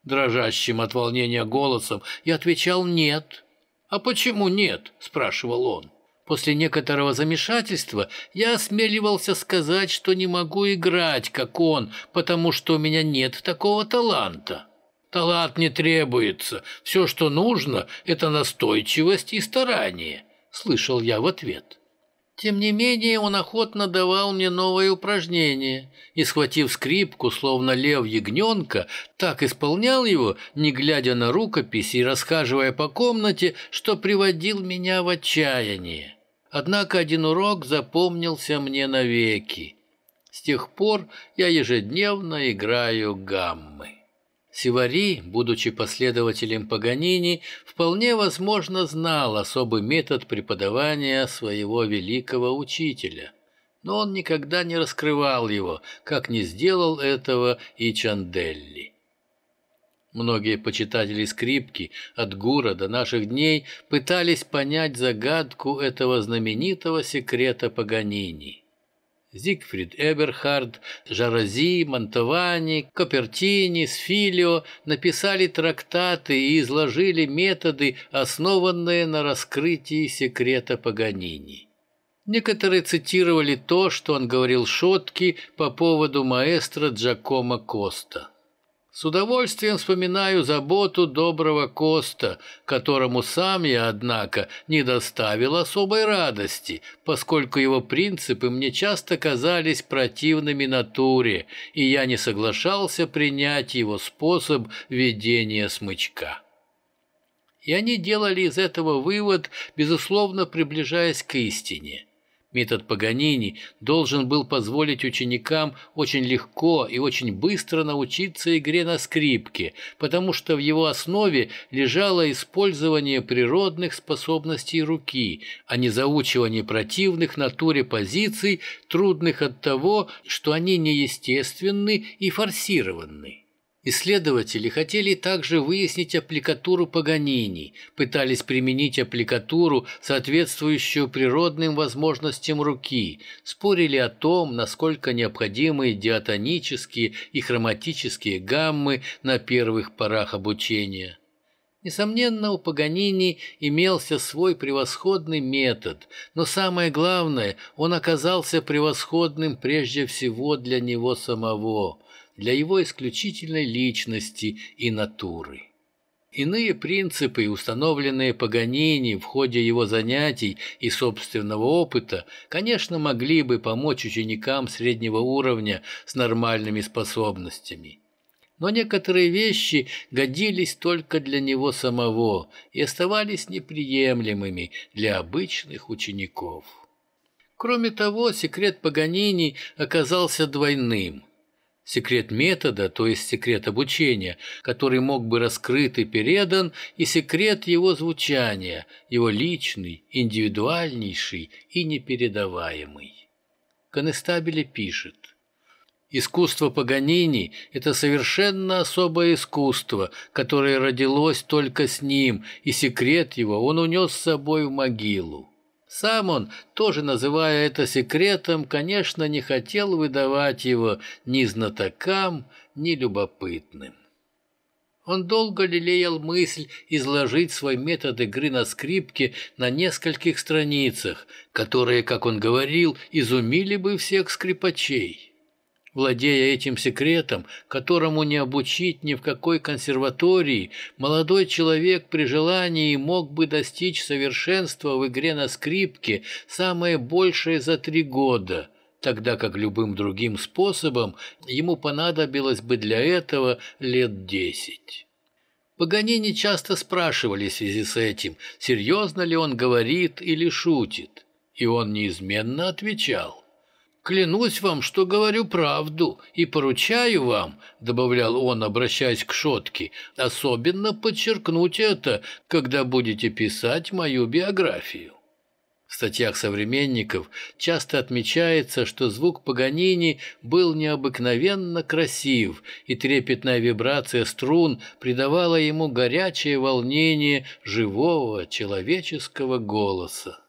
Дрожащим от волнения голосом я отвечал «нет». «А почему нет?» – спрашивал он. После некоторого замешательства я осмеливался сказать, что не могу играть, как он, потому что у меня нет такого таланта. Талант не требуется. Все, что нужно, это настойчивость и старание. слышал я в ответ. Тем не менее, он охотно давал мне новые упражнения и, схватив скрипку, словно лев ягненка, так исполнял его, не глядя на рукописи и расхаживая по комнате, что приводил меня в отчаяние. Однако один урок запомнился мне навеки. С тех пор я ежедневно играю гаммы. Сивари, будучи последователем Паганини, вполне возможно знал особый метод преподавания своего великого учителя, но он никогда не раскрывал его, как не сделал этого и Чанделли. Многие почитатели скрипки от Гура до наших дней пытались понять загадку этого знаменитого секрета Паганини – Зигфрид Эберхард, Жарози, Монтовани, Копертини, Сфилио написали трактаты и изложили методы, основанные на раскрытии секрета Паганини. Некоторые цитировали то, что он говорил Шотки по поводу маэстро Джакомо Коста. С удовольствием вспоминаю заботу доброго Коста, которому сам я, однако, не доставил особой радости, поскольку его принципы мне часто казались противными натуре, и я не соглашался принять его способ ведения смычка. И они делали из этого вывод, безусловно, приближаясь к истине – Метод Паганини должен был позволить ученикам очень легко и очень быстро научиться игре на скрипке, потому что в его основе лежало использование природных способностей руки, а не заучивание противных натуре позиций, трудных от того, что они неестественны и форсированы. Исследователи хотели также выяснить аппликатуру Паганини, пытались применить аппликатуру, соответствующую природным возможностям руки, спорили о том, насколько необходимы диатонические и хроматические гаммы на первых порах обучения. Несомненно, у Паганини имелся свой превосходный метод, но самое главное, он оказался превосходным прежде всего для него самого – для его исключительной личности и натуры. Иные принципы, установленные Паганини в ходе его занятий и собственного опыта, конечно, могли бы помочь ученикам среднего уровня с нормальными способностями. Но некоторые вещи годились только для него самого и оставались неприемлемыми для обычных учеников. Кроме того, секрет Паганини оказался двойным – секрет метода, то есть секрет обучения, который мог бы раскрыт и передан, и секрет его звучания, его личный, индивидуальнейший и непередаваемый. Конестабеле пишет. Искусство Паганини – это совершенно особое искусство, которое родилось только с ним, и секрет его он унес с собой в могилу. Сам он, тоже называя это секретом, конечно, не хотел выдавать его ни знатокам, ни любопытным. Он долго лелеял мысль изложить свой метод игры на скрипке на нескольких страницах, которые, как он говорил, изумили бы всех скрипачей. Владея этим секретом, которому не обучить ни в какой консерватории, молодой человек при желании мог бы достичь совершенства в игре на скрипке самое большее за три года, тогда как любым другим способом ему понадобилось бы для этого лет десять. Паганини часто спрашивали в связи с этим, серьезно ли он говорит или шутит, и он неизменно отвечал – «Клянусь вам, что говорю правду, и поручаю вам», — добавлял он, обращаясь к Шотке, — «особенно подчеркнуть это, когда будете писать мою биографию». В статьях современников часто отмечается, что звук Паганини был необыкновенно красив, и трепетная вибрация струн придавала ему горячее волнение живого человеческого голоса.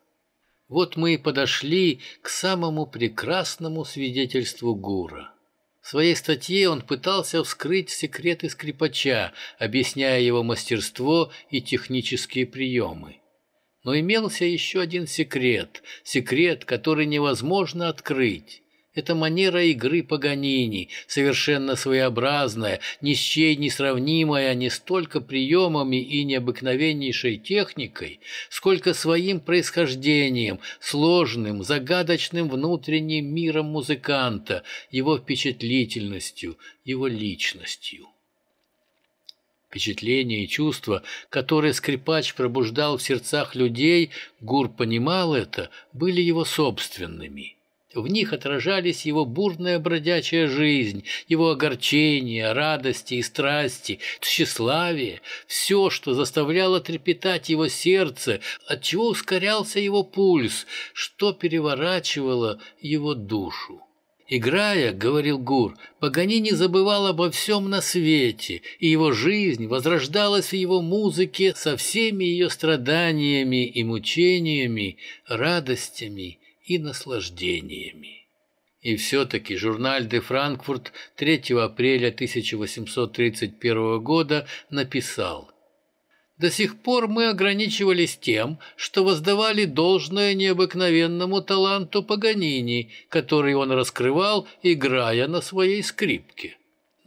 Вот мы и подошли к самому прекрасному свидетельству Гура. В своей статье он пытался вскрыть секреты скрипача, объясняя его мастерство и технические приемы. Но имелся еще один секрет, секрет, который невозможно открыть. Это манера игры Паганини, совершенно своеобразная, ни с чей не сравнимая не столько приемами и необыкновеннейшей техникой, сколько своим происхождением, сложным, загадочным внутренним миром музыканта, его впечатлительностью, его личностью. Впечатления и чувства, которые скрипач пробуждал в сердцах людей, Гур понимал это, были его собственными – в них отражались его бурная бродячая жизнь, его огорчения, радости и страсти, тщеславие, все, что заставляло трепетать его сердце, отчего ускорялся его пульс, что переворачивало его душу. Играя, — говорил Гур, — Паганини забывал обо всем на свете, и его жизнь возрождалась в его музыке со всеми ее страданиями и мучениями, радостями и наслаждениями. И все-таки журналь «Де Франкфурт» 3 апреля 1831 года написал «До сих пор мы ограничивались тем, что воздавали должное необыкновенному таланту Паганини, который он раскрывал, играя на своей скрипке».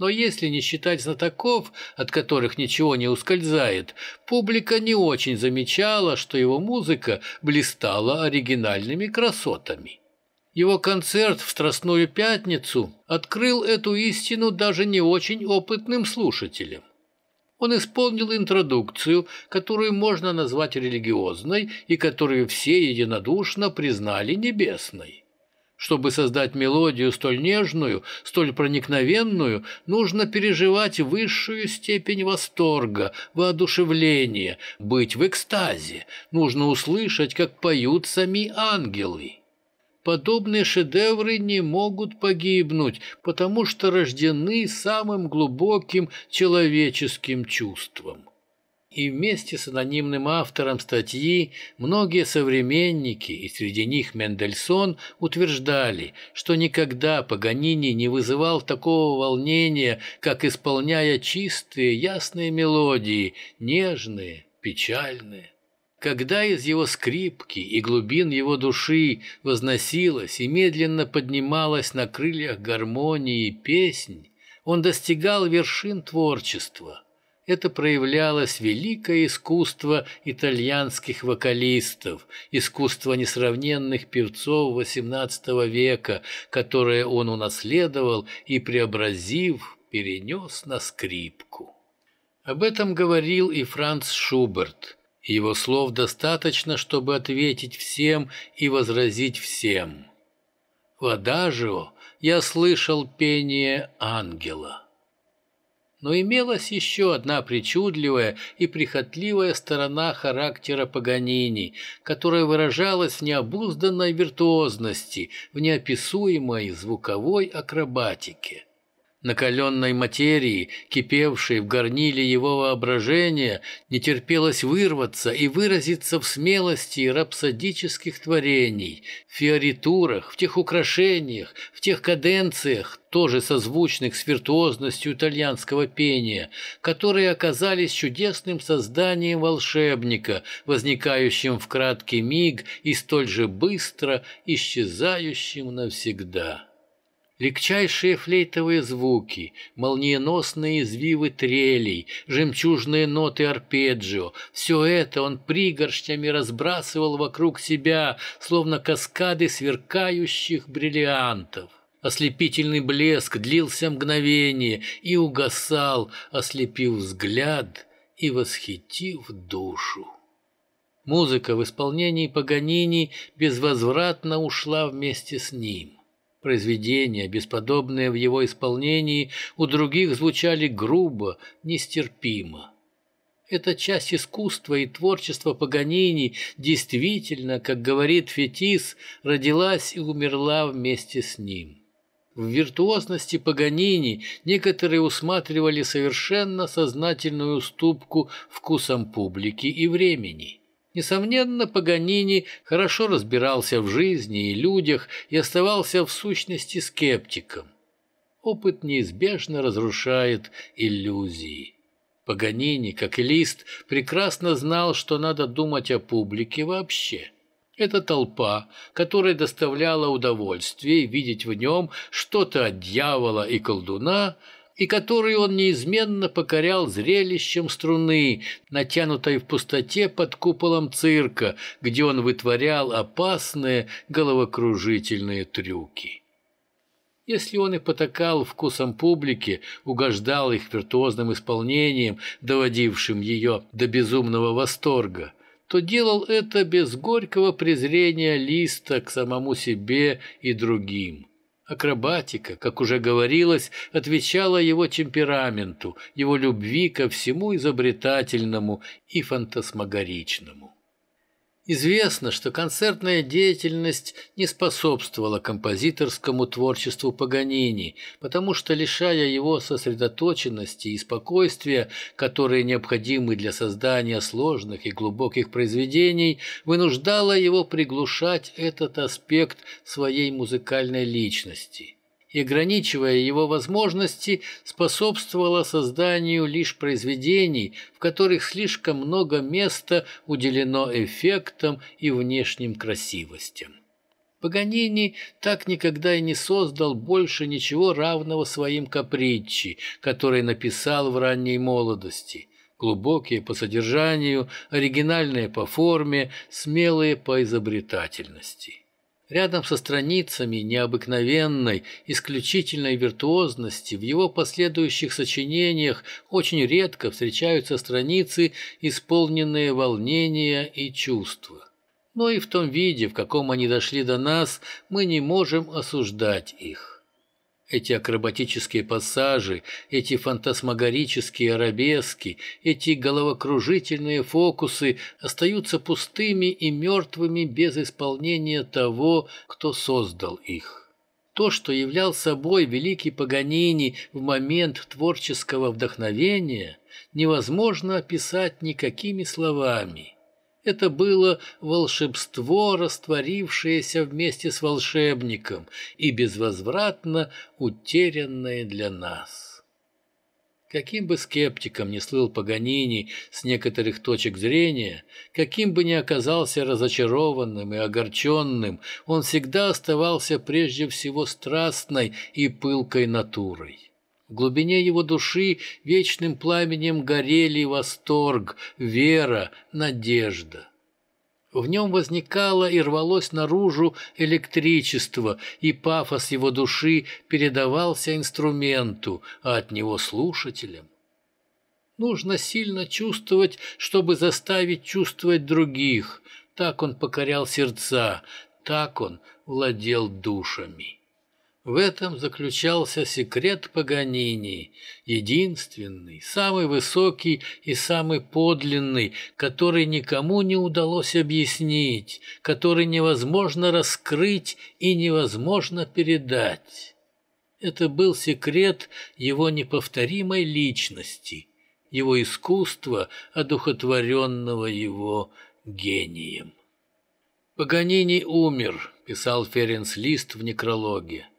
Но если не считать знатоков, от которых ничего не ускользает, публика не очень замечала, что его музыка блистала оригинальными красотами. Его концерт в Страстную Пятницу открыл эту истину даже не очень опытным слушателям. Он исполнил интродукцию, которую можно назвать религиозной и которую все единодушно признали небесной. Чтобы создать мелодию столь нежную, столь проникновенную, нужно переживать высшую степень восторга, воодушевления, быть в экстазе. Нужно услышать, как поют сами ангелы. Подобные шедевры не могут погибнуть, потому что рождены самым глубоким человеческим чувством. И вместе с анонимным автором статьи многие современники, и среди них Мендельсон, утверждали, что никогда Паганини не вызывал такого волнения, как исполняя чистые, ясные мелодии, нежные, печальные. Когда из его скрипки и глубин его души возносилась и медленно поднималась на крыльях гармонии песнь, он достигал вершин творчества – это проявлялось великое искусство итальянских вокалистов, искусство несравненных певцов XVIII века, которое он унаследовал и, преобразив, перенес на скрипку. Об этом говорил и Франц Шуберт. Его слов достаточно, чтобы ответить всем и возразить всем. В Адажио я слышал пение ангела. Но имелась еще одна причудливая и прихотливая сторона характера Паганини, которая выражалась в необузданной виртуозности, в неописуемой звуковой акробатике накаленной материи, кипевшей в горниле его воображения, не терпелось вырваться и выразиться в смелости рапсодических творений, в фиоритурах, в тех украшениях, в тех каденциях, тоже созвучных с виртуозностью итальянского пения, которые оказались чудесным созданием волшебника, возникающим в краткий миг и столь же быстро исчезающим навсегда. Легчайшие флейтовые звуки, молниеносные извивы трелей, жемчужные ноты арпеджио — все это он пригоршнями разбрасывал вокруг себя, словно каскады сверкающих бриллиантов. Ослепительный блеск длился мгновение и угасал, ослепив взгляд и восхитив душу. Музыка в исполнении Паганини безвозвратно ушла вместе с ним. Произведения, бесподобные в его исполнении, у других звучали грубо, нестерпимо. Эта часть искусства и творчества Паганини действительно, как говорит Фетис, родилась и умерла вместе с ним. В виртуозности Паганини некоторые усматривали совершенно сознательную уступку вкусам публики и времени. Несомненно, Паганини хорошо разбирался в жизни и людях и оставался в сущности скептиком. Опыт неизбежно разрушает иллюзии. Паганини, как и Лист, прекрасно знал, что надо думать о публике вообще. Это толпа, которая доставляла удовольствие видеть в нем что-то от дьявола и колдуна, и которую он неизменно покорял зрелищем струны, натянутой в пустоте под куполом цирка, где он вытворял опасные головокружительные трюки. Если он и потакал вкусом публики, угождал их виртуозным исполнением, доводившим ее до безумного восторга, то делал это без горького презрения Листа к самому себе и другим. Акробатика, как уже говорилось, отвечала его темпераменту, его любви ко всему изобретательному и фантасмагоричному. Известно, что концертная деятельность не способствовала композиторскому творчеству Паганини, потому что, лишая его сосредоточенности и спокойствия, которые необходимы для создания сложных и глубоких произведений, вынуждала его приглушать этот аспект своей музыкальной личности – и, ограничивая его возможности, способствовала созданию лишь произведений, в которых слишком много места уделено эффектам и внешним красивостям. Паганини так никогда и не создал больше ничего равного своим каприччи, которые написал в ранней молодости. Глубокие по содержанию, оригинальные по форме, смелые по изобретательности. Рядом со страницами необыкновенной, исключительной виртуозности в его последующих сочинениях очень редко встречаются страницы, исполненные волнения и чувства. Но и в том виде, в каком они дошли до нас, мы не можем осуждать их. Эти акробатические пассажи, эти фантасмагорические арабески, эти головокружительные фокусы остаются пустыми и мертвыми без исполнения того, кто создал их. То, что являл собой великий Паганини в момент творческого вдохновения, невозможно описать никакими словами – это было волшебство, растворившееся вместе с волшебником и безвозвратно утерянное для нас. Каким бы скептиком ни слыл Паганини с некоторых точек зрения, каким бы ни оказался разочарованным и огорченным, он всегда оставался прежде всего страстной и пылкой натурой. В глубине его души вечным пламенем горели восторг, вера, надежда. В нем возникало и рвалось наружу электричество, и пафос его души передавался инструменту, а от него слушателям. Нужно сильно чувствовать, чтобы заставить чувствовать других. Так он покорял сердца, так он владел душами. В этом заключался секрет Паганини, единственный, самый высокий и самый подлинный, который никому не удалось объяснить, который невозможно раскрыть и невозможно передать. Это был секрет его неповторимой личности, его искусства, одухотворенного его гением. «Паганини умер», — писал Ференс Лист в некрологе.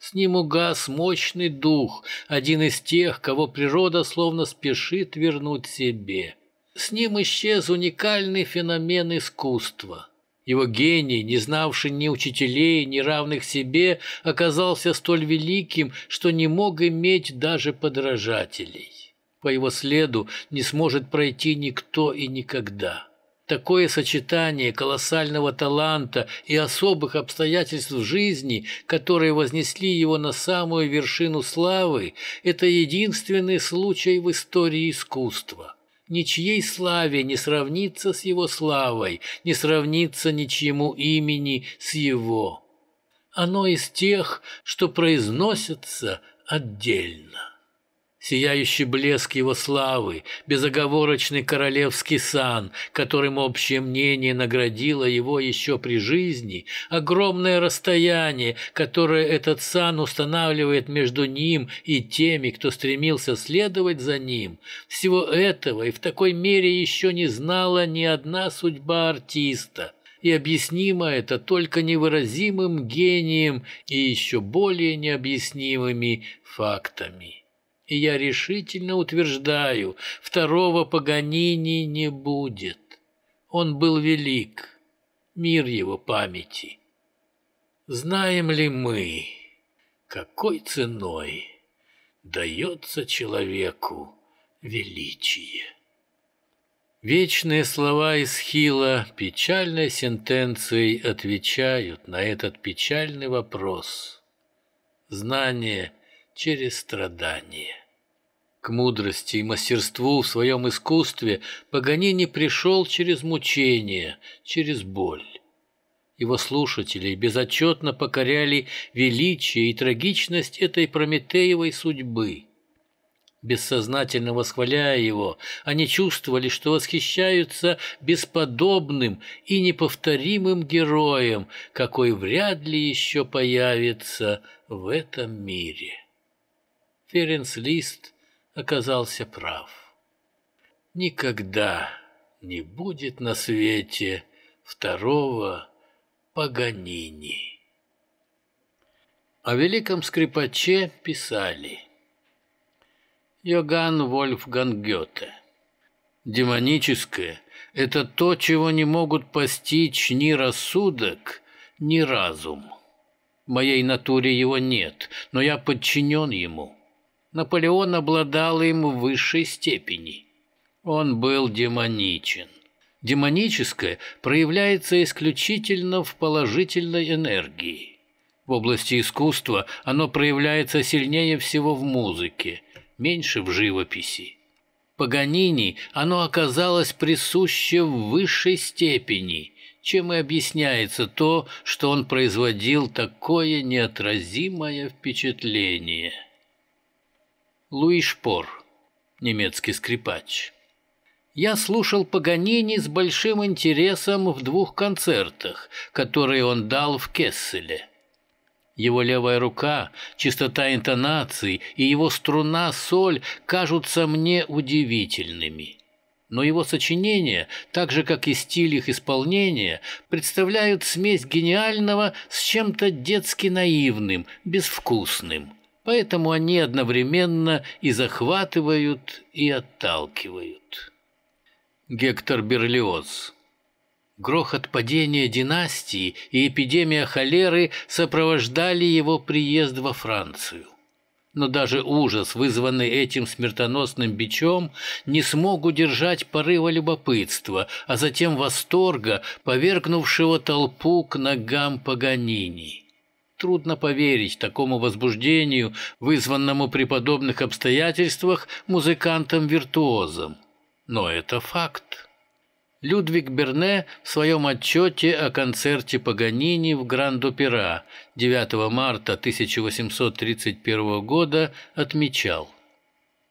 С ним угас мощный дух, один из тех, кого природа словно спешит вернуть себе. С ним исчез уникальный феномен искусства. Его гений, не знавший ни учителей, ни равных себе, оказался столь великим, что не мог иметь даже подражателей. По его следу не сможет пройти никто и никогда. Такое сочетание колоссального таланта и особых обстоятельств жизни, которые вознесли его на самую вершину славы, это единственный случай в истории искусства. Ничьей славе не сравнится с его славой, не сравнится ничьему имени с его. Оно из тех, что произносятся отдельно сияющий блеск его славы, безоговорочный королевский сан, которым общее мнение наградило его еще при жизни, огромное расстояние, которое этот сан устанавливает между ним и теми, кто стремился следовать за ним, всего этого и в такой мере еще не знала ни одна судьба артиста – и объяснимо это только невыразимым гением и еще более необъяснимыми фактами и я решительно утверждаю, второго Паганини не будет. Он был велик. мир его памяти. Знаем ли мы, какой ценой дается человеку величие? Вечные слова из Хила печальной сентенцией отвечают на этот печальный вопрос. Знание через страдание. К мудрости и мастерству в своем искусстве Паганини пришел через мучение, через боль. Его слушатели безотчетно покоряли величие и трагичность этой Прометеевой судьбы. Бессознательно восхваляя его, они чувствовали, что восхищаются бесподобным и неповторимым героем, какой вряд ли еще появится в этом мире. Ференс Лист оказался прав. Никогда не будет на свете второго Паганини. О великом скрипаче писали Йоган Вольфганг Гёте. Демоническое – это то, чего не могут постичь ни рассудок, ни разум. В моей натуре его нет, но я подчинен ему. Наполеон обладал им в высшей степени. Он был демоничен. Демоническое проявляется исключительно в положительной энергии. В области искусства оно проявляется сильнее всего в музыке, меньше в живописи. Паганини оно оказалось присуще в высшей степени, чем и объясняется то, что он производил такое неотразимое впечатление. Луи Шпор, немецкий скрипач. Я слушал Паганини с большим интересом в двух концертах, которые он дал в Кесселе. Его левая рука, чистота интонаций и его струна-соль кажутся мне удивительными. Но его сочинения, так же как и стиль их исполнения, представляют смесь гениального с чем-то детски наивным, безвкусным. Поэтому они одновременно и захватывают, и отталкивают. Гектор Берлиоз. Грохот падения династии и эпидемия холеры сопровождали его приезд во Францию. Но даже ужас, вызванный этим смертоносным бичом, не смог удержать порыва любопытства, а затем восторга, повергнувшего толпу к ногам Паганини. Трудно поверить такому возбуждению, вызванному при подобных обстоятельствах музыкантом-виртуозом но это факт. Людвиг Берне в своем отчете о концерте Паганини в Гранд-Опера 9 марта 1831 года отмечал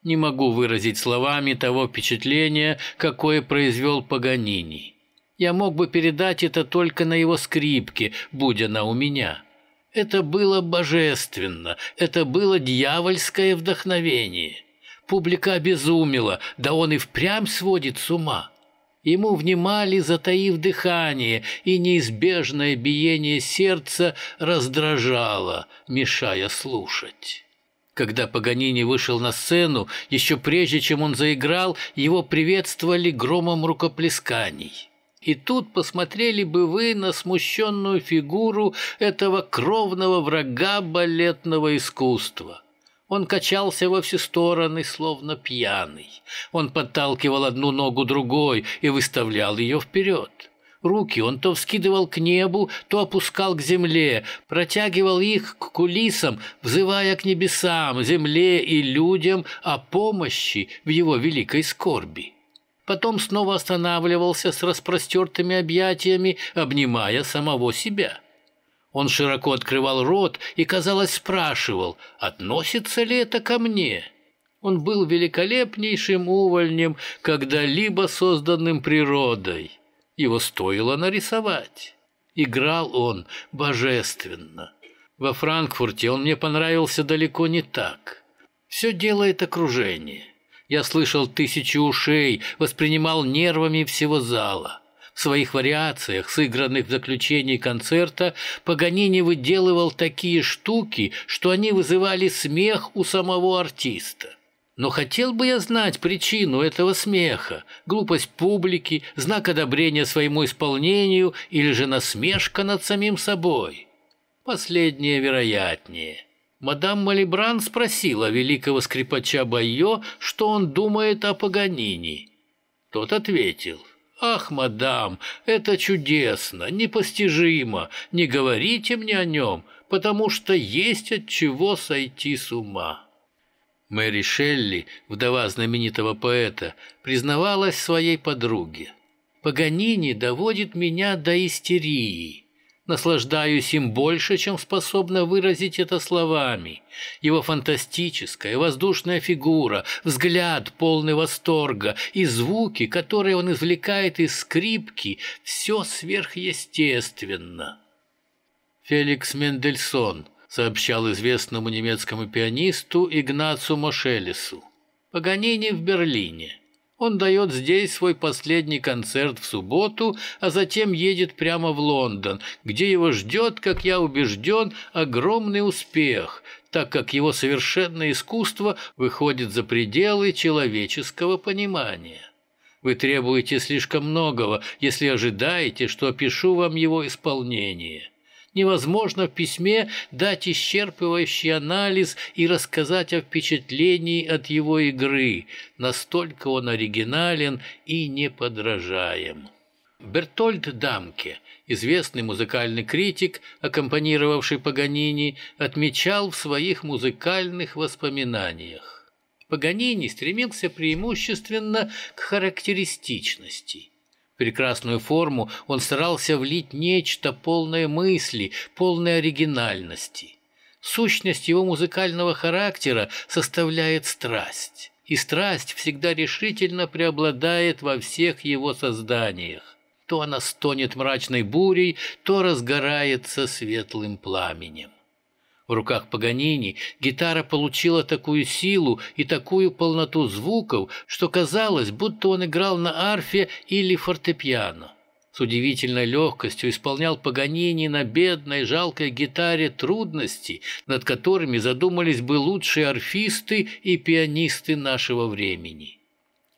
«Не могу выразить словами того впечатления, какое произвел Паганини. Я мог бы передать это только на его скрипке, будь она у меня. Это было божественно, это было дьявольское вдохновение». Публика обезумела, да он и впрямь сводит с ума. Ему внимали, затаив дыхание, и неизбежное биение сердца раздражало, мешая слушать. Когда Паганини вышел на сцену, еще прежде, чем он заиграл, его приветствовали громом рукоплесканий. И тут посмотрели бы вы на смущенную фигуру этого кровного врага балетного искусства. Он качался во все стороны, словно пьяный. Он подталкивал одну ногу другой и выставлял ее вперед. Руки он то вскидывал к небу, то опускал к земле, протягивал их к кулисам, взывая к небесам, земле и людям о помощи в его великой скорби. Потом снова останавливался с распростертыми объятиями, обнимая самого себя. Он широко открывал рот и, казалось, спрашивал, относится ли это ко мне. Он был великолепнейшим увольнем, когда-либо созданным природой. Его стоило нарисовать. Играл он божественно. Во Франкфурте он мне понравился далеко не так. Все делает окружение. Я слышал тысячи ушей, воспринимал нервами всего зала. В своих вариациях, сыгранных в заключении концерта, Паганини выделывал такие штуки, что они вызывали смех у самого артиста. Но хотел бы я знать причину этого смеха, глупость публики, знак одобрения своему исполнению или же насмешка над самим собой. Последнее вероятнее. Мадам Малибран спросила великого скрипача Байо, что он думает о Паганини. Тот ответил, «Ах, мадам, это чудесно, непостижимо, не говорите мне о нем, потому что есть от чего сойти с ума». Мэри Шелли, вдова знаменитого поэта, признавалась своей подруге. «Паганини доводит меня до истерии. Наслаждаюсь им больше, чем способна выразить это словами. Его фантастическая, воздушная фигура, взгляд, полный восторга, и звуки, которые он извлекает из скрипки, все сверхъестественно». Феликс Мендельсон – сообщал известному немецкому пианисту Игнацу Мошелесу. Паганини в Берлине. Он дает здесь свой последний концерт в субботу, а затем едет прямо в Лондон, где его ждет, как я убежден, огромный успех, так как его совершенное искусство выходит за пределы человеческого понимания. Вы требуете слишком многого, если ожидаете, что опишу вам его исполнение невозможно в письме дать исчерпывающий анализ и рассказать о впечатлении от его игры. Настолько он оригинален и неподражаем. Бертольд Дамке, известный музыкальный критик, аккомпанировавший Паганини, отмечал в своих музыкальных воспоминаниях. Паганини стремился преимущественно к характеристичности прекрасную форму он старался влить нечто полное мысли, полное оригинальности. Сущность его музыкального характера составляет страсть, и страсть всегда решительно преобладает во всех его созданиях. То она стонет мрачной бурей, то разгорается светлым пламенем. В руках Паганини гитара получила такую силу и такую полноту звуков, что казалось, будто он играл на арфе или фортепиано. С удивительной легкостью исполнял Паганини на бедной, жалкой гитаре трудности, над которыми задумались бы лучшие арфисты и пианисты нашего времени.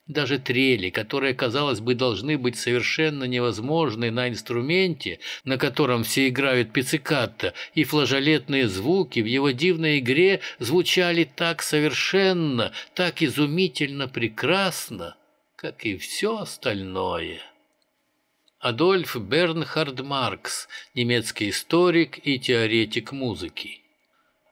Даже трели, которые, казалось бы, должны быть совершенно невозможны на инструменте, на котором все играют пиццикатто, и флажолетные звуки в его дивной игре звучали так совершенно, так изумительно прекрасно, как и все остальное. Адольф Бернхард Маркс, немецкий историк и теоретик музыки.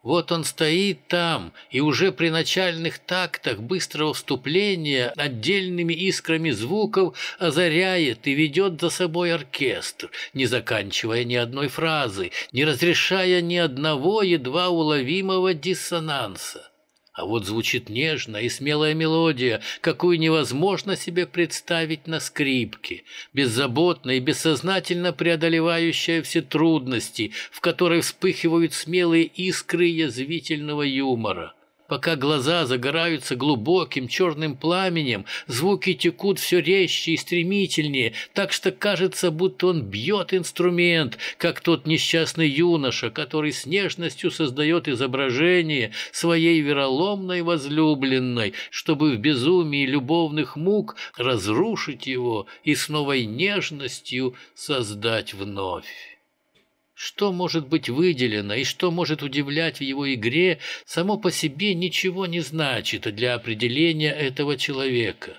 Вот он стоит там, и уже при начальных тактах быстрого вступления отдельными искрами звуков озаряет и ведет за собой оркестр, не заканчивая ни одной фразы, не разрешая ни одного едва уловимого диссонанса. А вот звучит нежная и смелая мелодия, какую невозможно себе представить на скрипке, беззаботно и бессознательно преодолевающая все трудности, в которой вспыхивают смелые искры язвительного юмора. Пока глаза загораются глубоким черным пламенем, звуки текут все резче и стремительнее, так что кажется, будто он бьет инструмент, как тот несчастный юноша, который с нежностью создает изображение своей вероломной возлюбленной, чтобы в безумии любовных мук разрушить его и с новой нежностью создать вновь. Что может быть выделено и что может удивлять в его игре, само по себе ничего не значит для определения этого человека.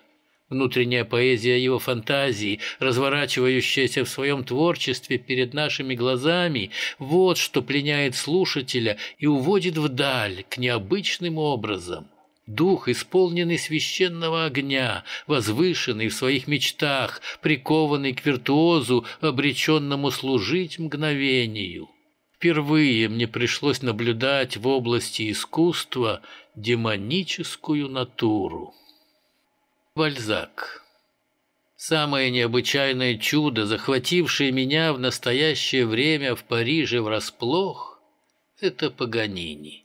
Внутренняя поэзия его фантазии, разворачивающаяся в своем творчестве перед нашими глазами, вот что пленяет слушателя и уводит вдаль к необычным образом. Дух, исполненный священного огня, возвышенный в своих мечтах, прикованный к виртуозу, обреченному служить мгновению. Впервые мне пришлось наблюдать в области искусства демоническую натуру. Бальзак Самое необычайное чудо, захватившее меня в настоящее время в Париже врасплох, это Паганини.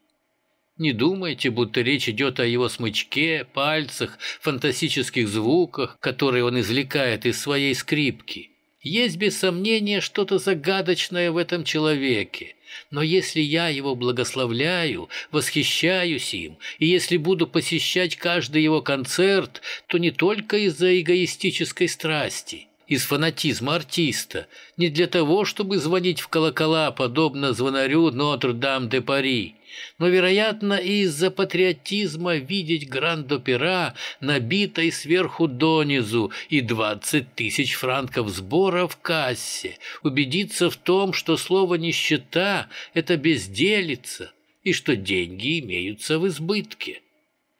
Не думайте, будто речь идет о его смычке, пальцах, фантастических звуках, которые он извлекает из своей скрипки. Есть без сомнения что-то загадочное в этом человеке. Но если я его благословляю, восхищаюсь им, и если буду посещать каждый его концерт, то не только из-за эгоистической страсти, из фанатизма артиста, не для того, чтобы звонить в колокола, подобно звонарю Нотр-Дам-де-Пари, но, вероятно, и из-за патриотизма видеть гранд-опера, набитой сверху донизу, и двадцать тысяч франков сбора в кассе, убедиться в том, что слово «нищета» — это безделица, и что деньги имеются в избытке.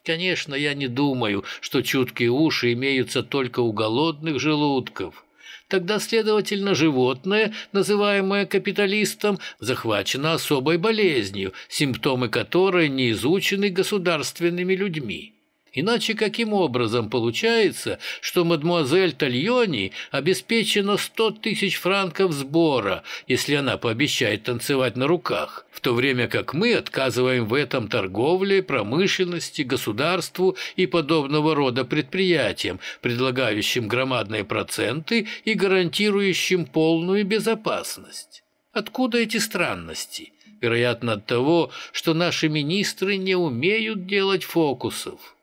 Конечно, я не думаю, что чуткие уши имеются только у голодных желудков. Тогда, следовательно, животное, называемое капиталистом, захвачено особой болезнью, симптомы которой не изучены государственными людьми. Иначе каким образом получается, что мадемуазель Тальони обеспечено сто тысяч франков сбора, если она пообещает танцевать на руках, в то время как мы отказываем в этом торговле, промышленности, государству и подобного рода предприятиям, предлагающим громадные проценты и гарантирующим полную безопасность? Откуда эти странности? Вероятно, от того, что наши министры не умеют делать фокусов.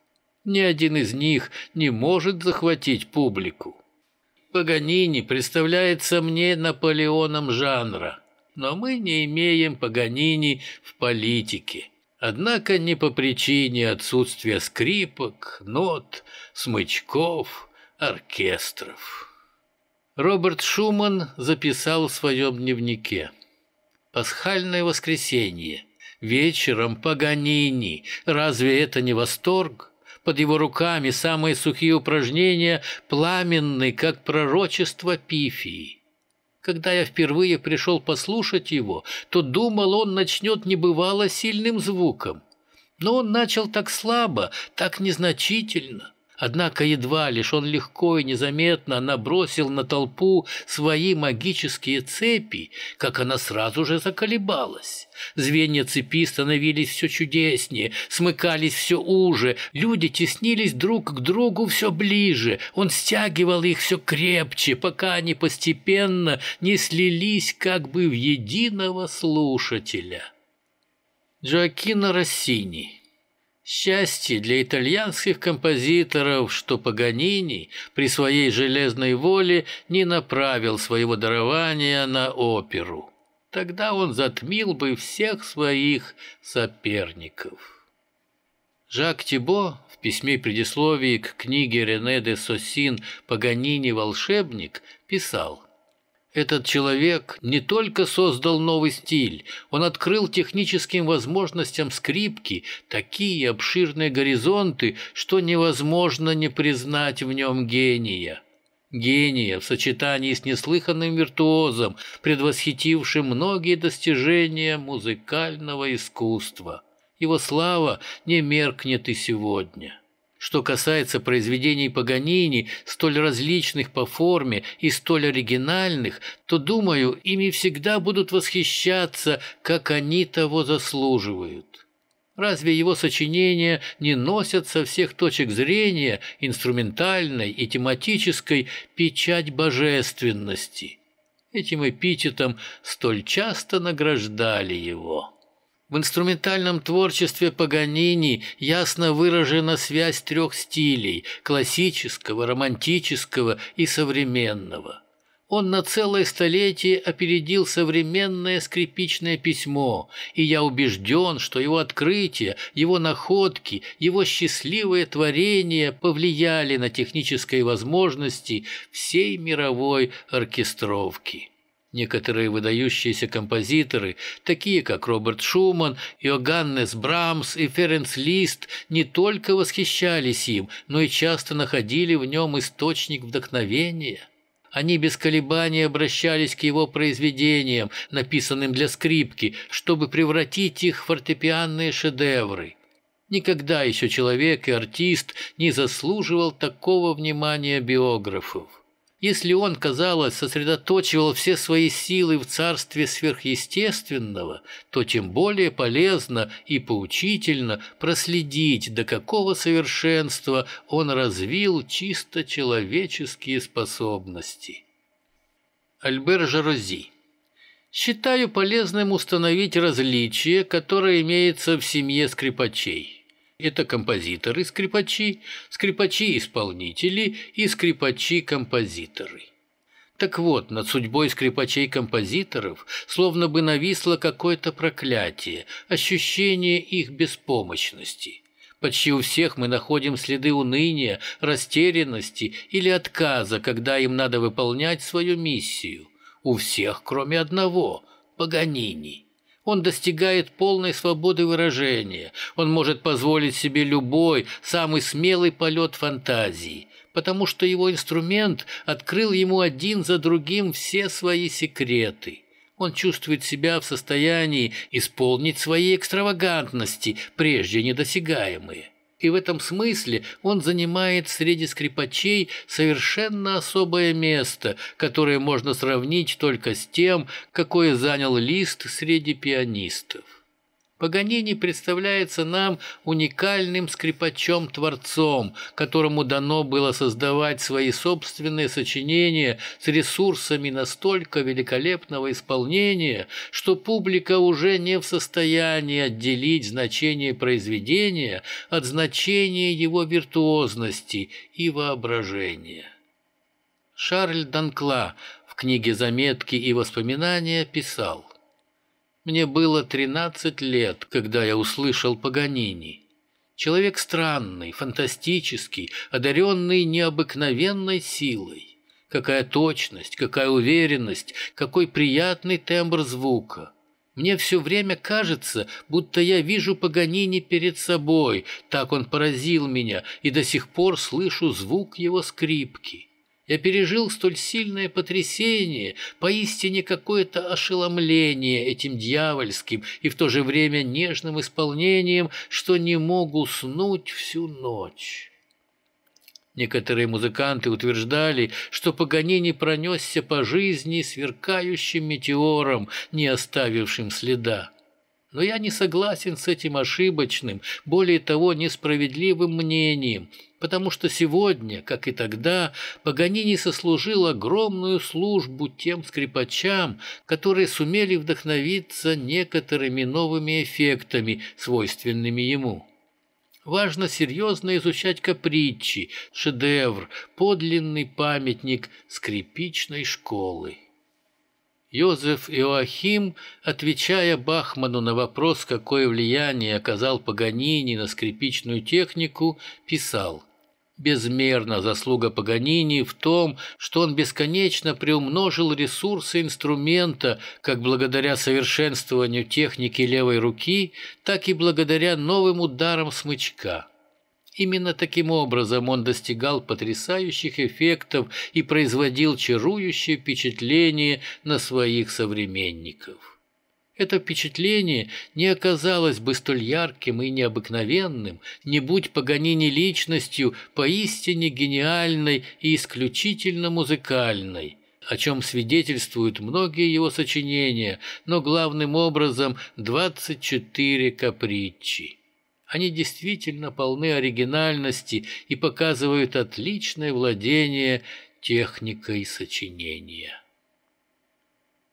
Ни один из них не может захватить публику. Паганини представляется мне Наполеоном жанра, но мы не имеем Паганини в политике. Однако не по причине отсутствия скрипок, нот, смычков, оркестров. Роберт Шуман записал в своем дневнике. «Пасхальное воскресенье. Вечером Паганини. Разве это не восторг?» Под его руками самые сухие упражнения, пламенные, как пророчество Пифии. Когда я впервые пришел послушать его, то думал, он начнет небывало сильным звуком. Но он начал так слабо, так незначительно. Однако едва лишь он легко и незаметно набросил на толпу свои магические цепи, как она сразу же заколебалась. Звенья цепи становились все чудеснее, смыкались все уже, люди теснились друг к другу все ближе, он стягивал их все крепче, пока они постепенно не слились как бы в единого слушателя. Джоакино Россини Счастье для итальянских композиторов, что Паганини при своей железной воле не направил своего дарования на оперу. Тогда он затмил бы всех своих соперников. Жак Тибо в письме предисловии к книге Рене де Сосин «Паганини волшебник» писал этот человек не только создал новый стиль, он открыл техническим возможностям скрипки такие обширные горизонты, что невозможно не признать в нем гения. Гения в сочетании с неслыханным виртуозом, предвосхитившим многие достижения музыкального искусства. Его слава не меркнет и сегодня. Что касается произведений Паганини, столь различных по форме и столь оригинальных, то, думаю, ими всегда будут восхищаться, как они того заслуживают. Разве его сочинения не носят со всех точек зрения инструментальной и тематической печать божественности? Этим эпитетом столь часто награждали его. В инструментальном творчестве Паганини ясно выражена связь трех стилей – классического, романтического и современного. Он на целое столетие опередил современное скрипичное письмо, и я убежден, что его открытия, его находки, его счастливое творение повлияли на технические возможности всей мировой оркестровки. Некоторые выдающиеся композиторы, такие как Роберт Шуман, Иоганнес Брамс и Ференц Лист, не только восхищались им, но и часто находили в нем источник вдохновения. Они без колебаний обращались к его произведениям, написанным для скрипки, чтобы превратить их в фортепианные шедевры. Никогда еще человек и артист не заслуживал такого внимания биографов. Если он, казалось, сосредоточивал все свои силы в царстве сверхъестественного, то тем более полезно и поучительно проследить, до какого совершенства он развил чисто человеческие способности. Альбер Жарози. Считаю полезным установить различие, которое имеется в семье скрипачей. Это композиторы-скрипачи, скрипачи-исполнители и скрипачи-композиторы. Так вот, над судьбой скрипачей-композиторов словно бы нависло какое-то проклятие, ощущение их беспомощности. Почти у всех мы находим следы уныния, растерянности или отказа, когда им надо выполнять свою миссию. У всех, кроме одного – Паганини. Он достигает полной свободы выражения. Он может позволить себе любой, самый смелый полет фантазии, потому что его инструмент открыл ему один за другим все свои секреты. Он чувствует себя в состоянии исполнить свои экстравагантности, прежде недосягаемые и в этом смысле он занимает среди скрипачей совершенно особое место, которое можно сравнить только с тем, какое занял Лист среди пианистов. Паганини представляется нам уникальным скрипачом-творцом, которому дано было создавать свои собственные сочинения с ресурсами настолько великолепного исполнения, что публика уже не в состоянии отделить значение произведения от значения его виртуозности и воображения. Шарль Данкла в книге «Заметки и воспоминания» писал мне было 13 лет, когда я услышал Паганини. Человек странный, фантастический, одаренный необыкновенной силой. Какая точность, какая уверенность, какой приятный тембр звука. Мне все время кажется, будто я вижу Паганини перед собой, так он поразил меня, и до сих пор слышу звук его скрипки. Я пережил столь сильное потрясение, поистине какое-то ошеломление этим дьявольским и в то же время нежным исполнением, что не мог уснуть всю ночь. Некоторые музыканты утверждали, что Паганини пронесся по жизни сверкающим метеором, не оставившим следа. Но я не согласен с этим ошибочным, более того, несправедливым мнением, потому что сегодня, как и тогда, Паганини сослужил огромную службу тем скрипачам, которые сумели вдохновиться некоторыми новыми эффектами, свойственными ему. Важно серьезно изучать капричи, шедевр, подлинный памятник скрипичной школы. Йозеф Иоахим, отвечая Бахману на вопрос, какое влияние оказал Паганини на скрипичную технику, писал «Безмерна заслуга Паганини в том, что он бесконечно приумножил ресурсы инструмента как благодаря совершенствованию техники левой руки, так и благодаря новым ударам смычка». Именно таким образом он достигал потрясающих эффектов и производил чарующее впечатление на своих современников. Это впечатление не оказалось бы столь ярким и необыкновенным, не будь Паганини личностью поистине гениальной и исключительно музыкальной, о чем свидетельствуют многие его сочинения, но главным образом 24 капричи. Они действительно полны оригинальности и показывают отличное владение техникой сочинения.